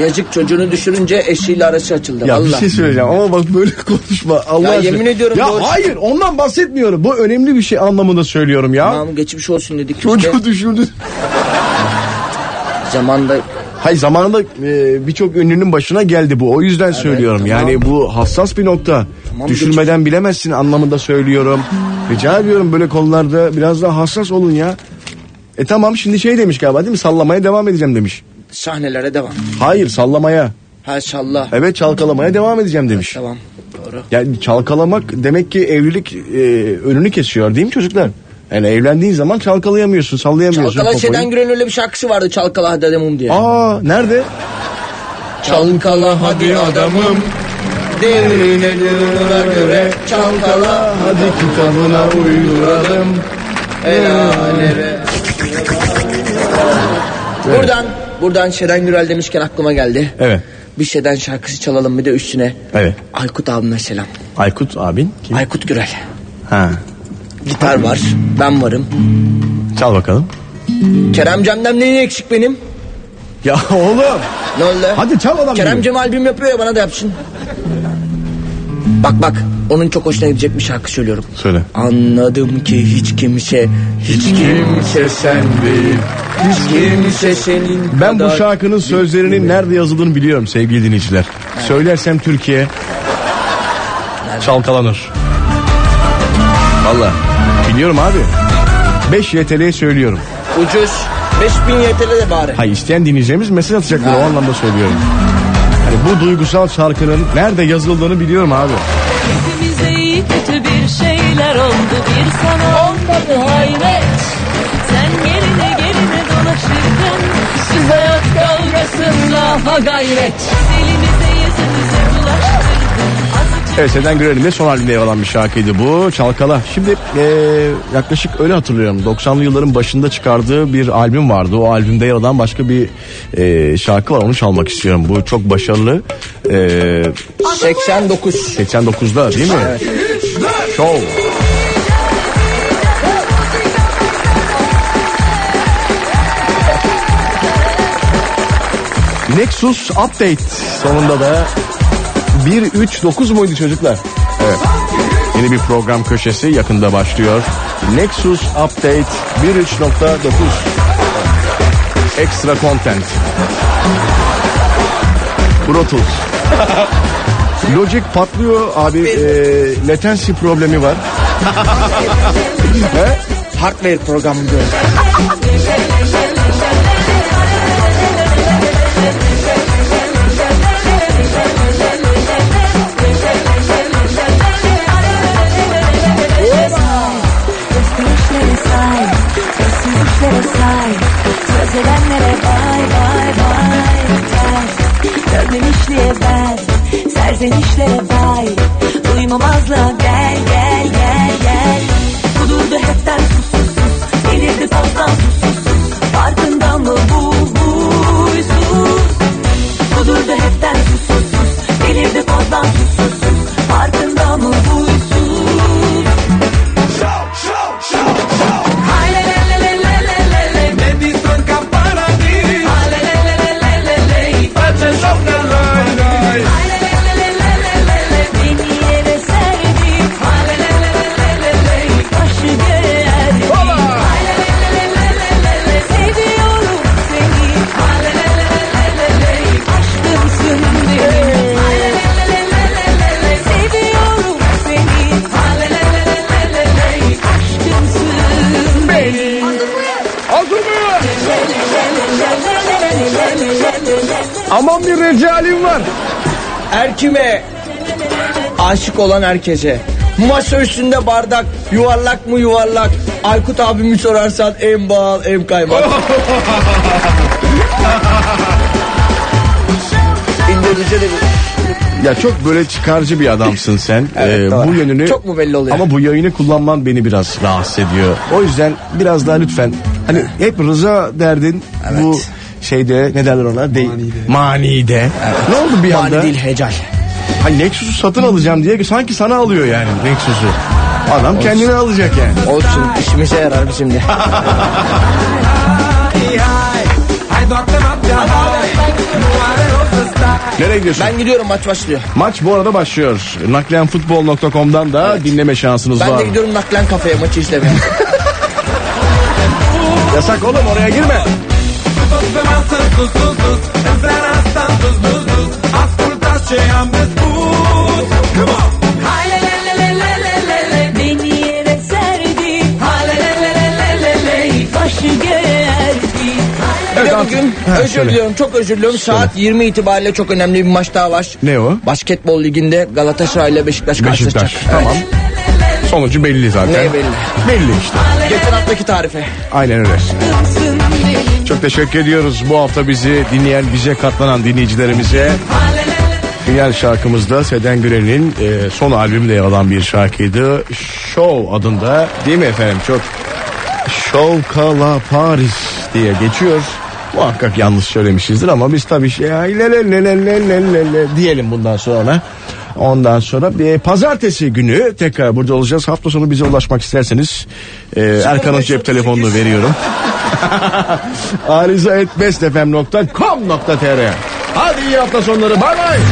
Yazık çocuğunu düşürünce eşiyle arası açıldı. Ya bir Valla. şey söyleyeceğim ama bak böyle konuşma. Allah Ya aşkına. yemin ediyorum Ya doğru. hayır ondan bahsetmiyorum. Bu önemli bir şey anlamında söylüyorum ya. Tamam geçmiş olsun dedik. Çocuğu işte. düşürdü. Zamanda Hayır zamanında e, birçok ünlünün başına geldi bu. O yüzden söylüyorum. tamam. Yani bu hassas bir nokta. Tamam, Düşürmeden bilemezsin anlamında söylüyorum. Rica ediyorum böyle konularda biraz daha hassas olun ya. E tamam şimdi şey demiş galiba değil mi? Sallamaya devam edeceğim demiş. sahnelere devam. Hayır sallamaya. Ha şallah. Evet çalkalamaya devam edeceğim demiş. Tamam doğru. Yani çalkalamak demek ki evlilik e, önünü kesiyor değil mi çocuklar? Yani evlendiğin zaman çalkalayamıyorsun, sallayamıyorsun. Çalkala popoyu. Şeden Güren'in öyle bir şarkısı vardı. Çalkala hadi adamım diye. Aa nerede? Çalkala hadi adamım. Devrine duruna göre çalkala hadi kitabına uyduralım. el aleme. Buradan buradan Şeren Gürel demişken aklıma geldi. Evet. Bir Şeden şarkısı çalalım bir de üstüne. Evet. Aykut abime selam. Aykut abin kim? Aykut Gürel. Ha. Gitar var. Ben varım. Çal bakalım. Kerem Cem'den neyin eksik benim? Ya oğlum. Ne oldu? Hadi çal adam Kerem. Cem albüm yapıyor ya bana da yapsın. Bak bak onun çok hoşuna gidecek bir şarkı söylüyorum. Söyle. Anladım ki hiç kimse, hiç kimse sen değil, hiç kimse senin Ben bu kadar- şarkının sözlerinin nerede yazıldığını biliyorum sevgili dinleyiciler. Söylersem Türkiye çalkalanır. Valla. Biliyorum abi. 5 YTL'ye söylüyorum. Ucuz. 5000 YTL de bari. Hayır isteyen dinleyeceğimiz mesaj atacaklar o anlamda söylüyorum. Hani bu duygusal şarkının nerede yazıldığını biliyorum abi. Hepimize iyi kötü bir şeyler oldu bir sana olmadı hayret Sen gerine gerine dolaşırken Siz hayat kavgasın lafa gayret bulaştırdın Evet Seden Gürel'in de son albümde yer alan bir şarkıydı bu. Çalkala. Şimdi eee, yaklaşık öyle hatırlıyorum. 90'lı yılların başında çıkardığı bir albüm vardı. O albümde yer alan başka bir eee, şarkı var. Onu çalmak istiyorum. Bu çok başarılı. Eee 89. 89'da değil mi? Evet. Show. Nexus Update sonunda da 139 muydu çocuklar? Evet. Yeni bir program köşesi yakında başlıyor. Nexus Update 1.3.9 Extra Content Tools Logic patlıyor abi e, latency problemi var. Hardware programı diyorum. Düşlere say Söz edenlere bay bay bay Ter Dönmemişliğe ben Serzenişlere bay Duymamazlığa gel gel gel gel. Budurdu hep olan herkese. Masa üstünde bardak yuvarlak mı yuvarlak. Aykut abimi sorarsan en bal en kaymak. İndonezya. Ya çok böyle çıkarcı bir adamsın sen. Evet, Ee, doğru. bu yönünü Çok mu belli oluyor? Ama bu yayını kullanman beni biraz rahatsız ediyor. O yüzden biraz daha lütfen hani hep rıza derdin bu şeyde ne derler ona? De, manide. Ne oldu bir anda? Mani değil hecal. Hani Nexus'u satın alacağım diye sanki sana alıyor yani Nexus'u. Adam Olsun. kendine alacak yani. Olsun işimize yarar bizim de. Nereye gidiyorsun? Ben gidiyorum maç başlıyor. Maç bu arada başlıyor. Naklenfutbol.com'dan da dinleme şansınız Ben var. de gidiyorum naklen kafeye maçı izlemeye. Yasak oğlum oraya girme. Beni yere serdi. Başı gerdi. Bir de bugün Ha, özür söyle. diliyorum çok özür diliyorum. Saat 20 itibariyle çok önemli bir maç daha var. Ne o? Basketbol liginde Galatasaray ile Beşiktaş karşılaşacak. Beşiktaş. Tamam. Sonucu belli zaten. Ne belli? Belli işte. Geçen haftaki tarife. Aynen öyle. Çok teşekkür ediyoruz bu hafta bizi dinleyen, bize katlanan dinleyicilerimize. Diğer şarkımız da Seden Gürel'in e, son albümde yer alan bir şarkıydı. Show adında değil mi efendim? Çok Show Kala Paris diye geçiyor. Muhakkak yanlış söylemişizdir ama biz tabii şey diyelim bundan sonra. Ondan sonra e, pazartesi günü tekrar burada olacağız. Hafta sonu bize ulaşmak isterseniz e, Erkan'ın cep telefonunu veriyorum. Arıza Hadi iyi hafta sonları bay bay.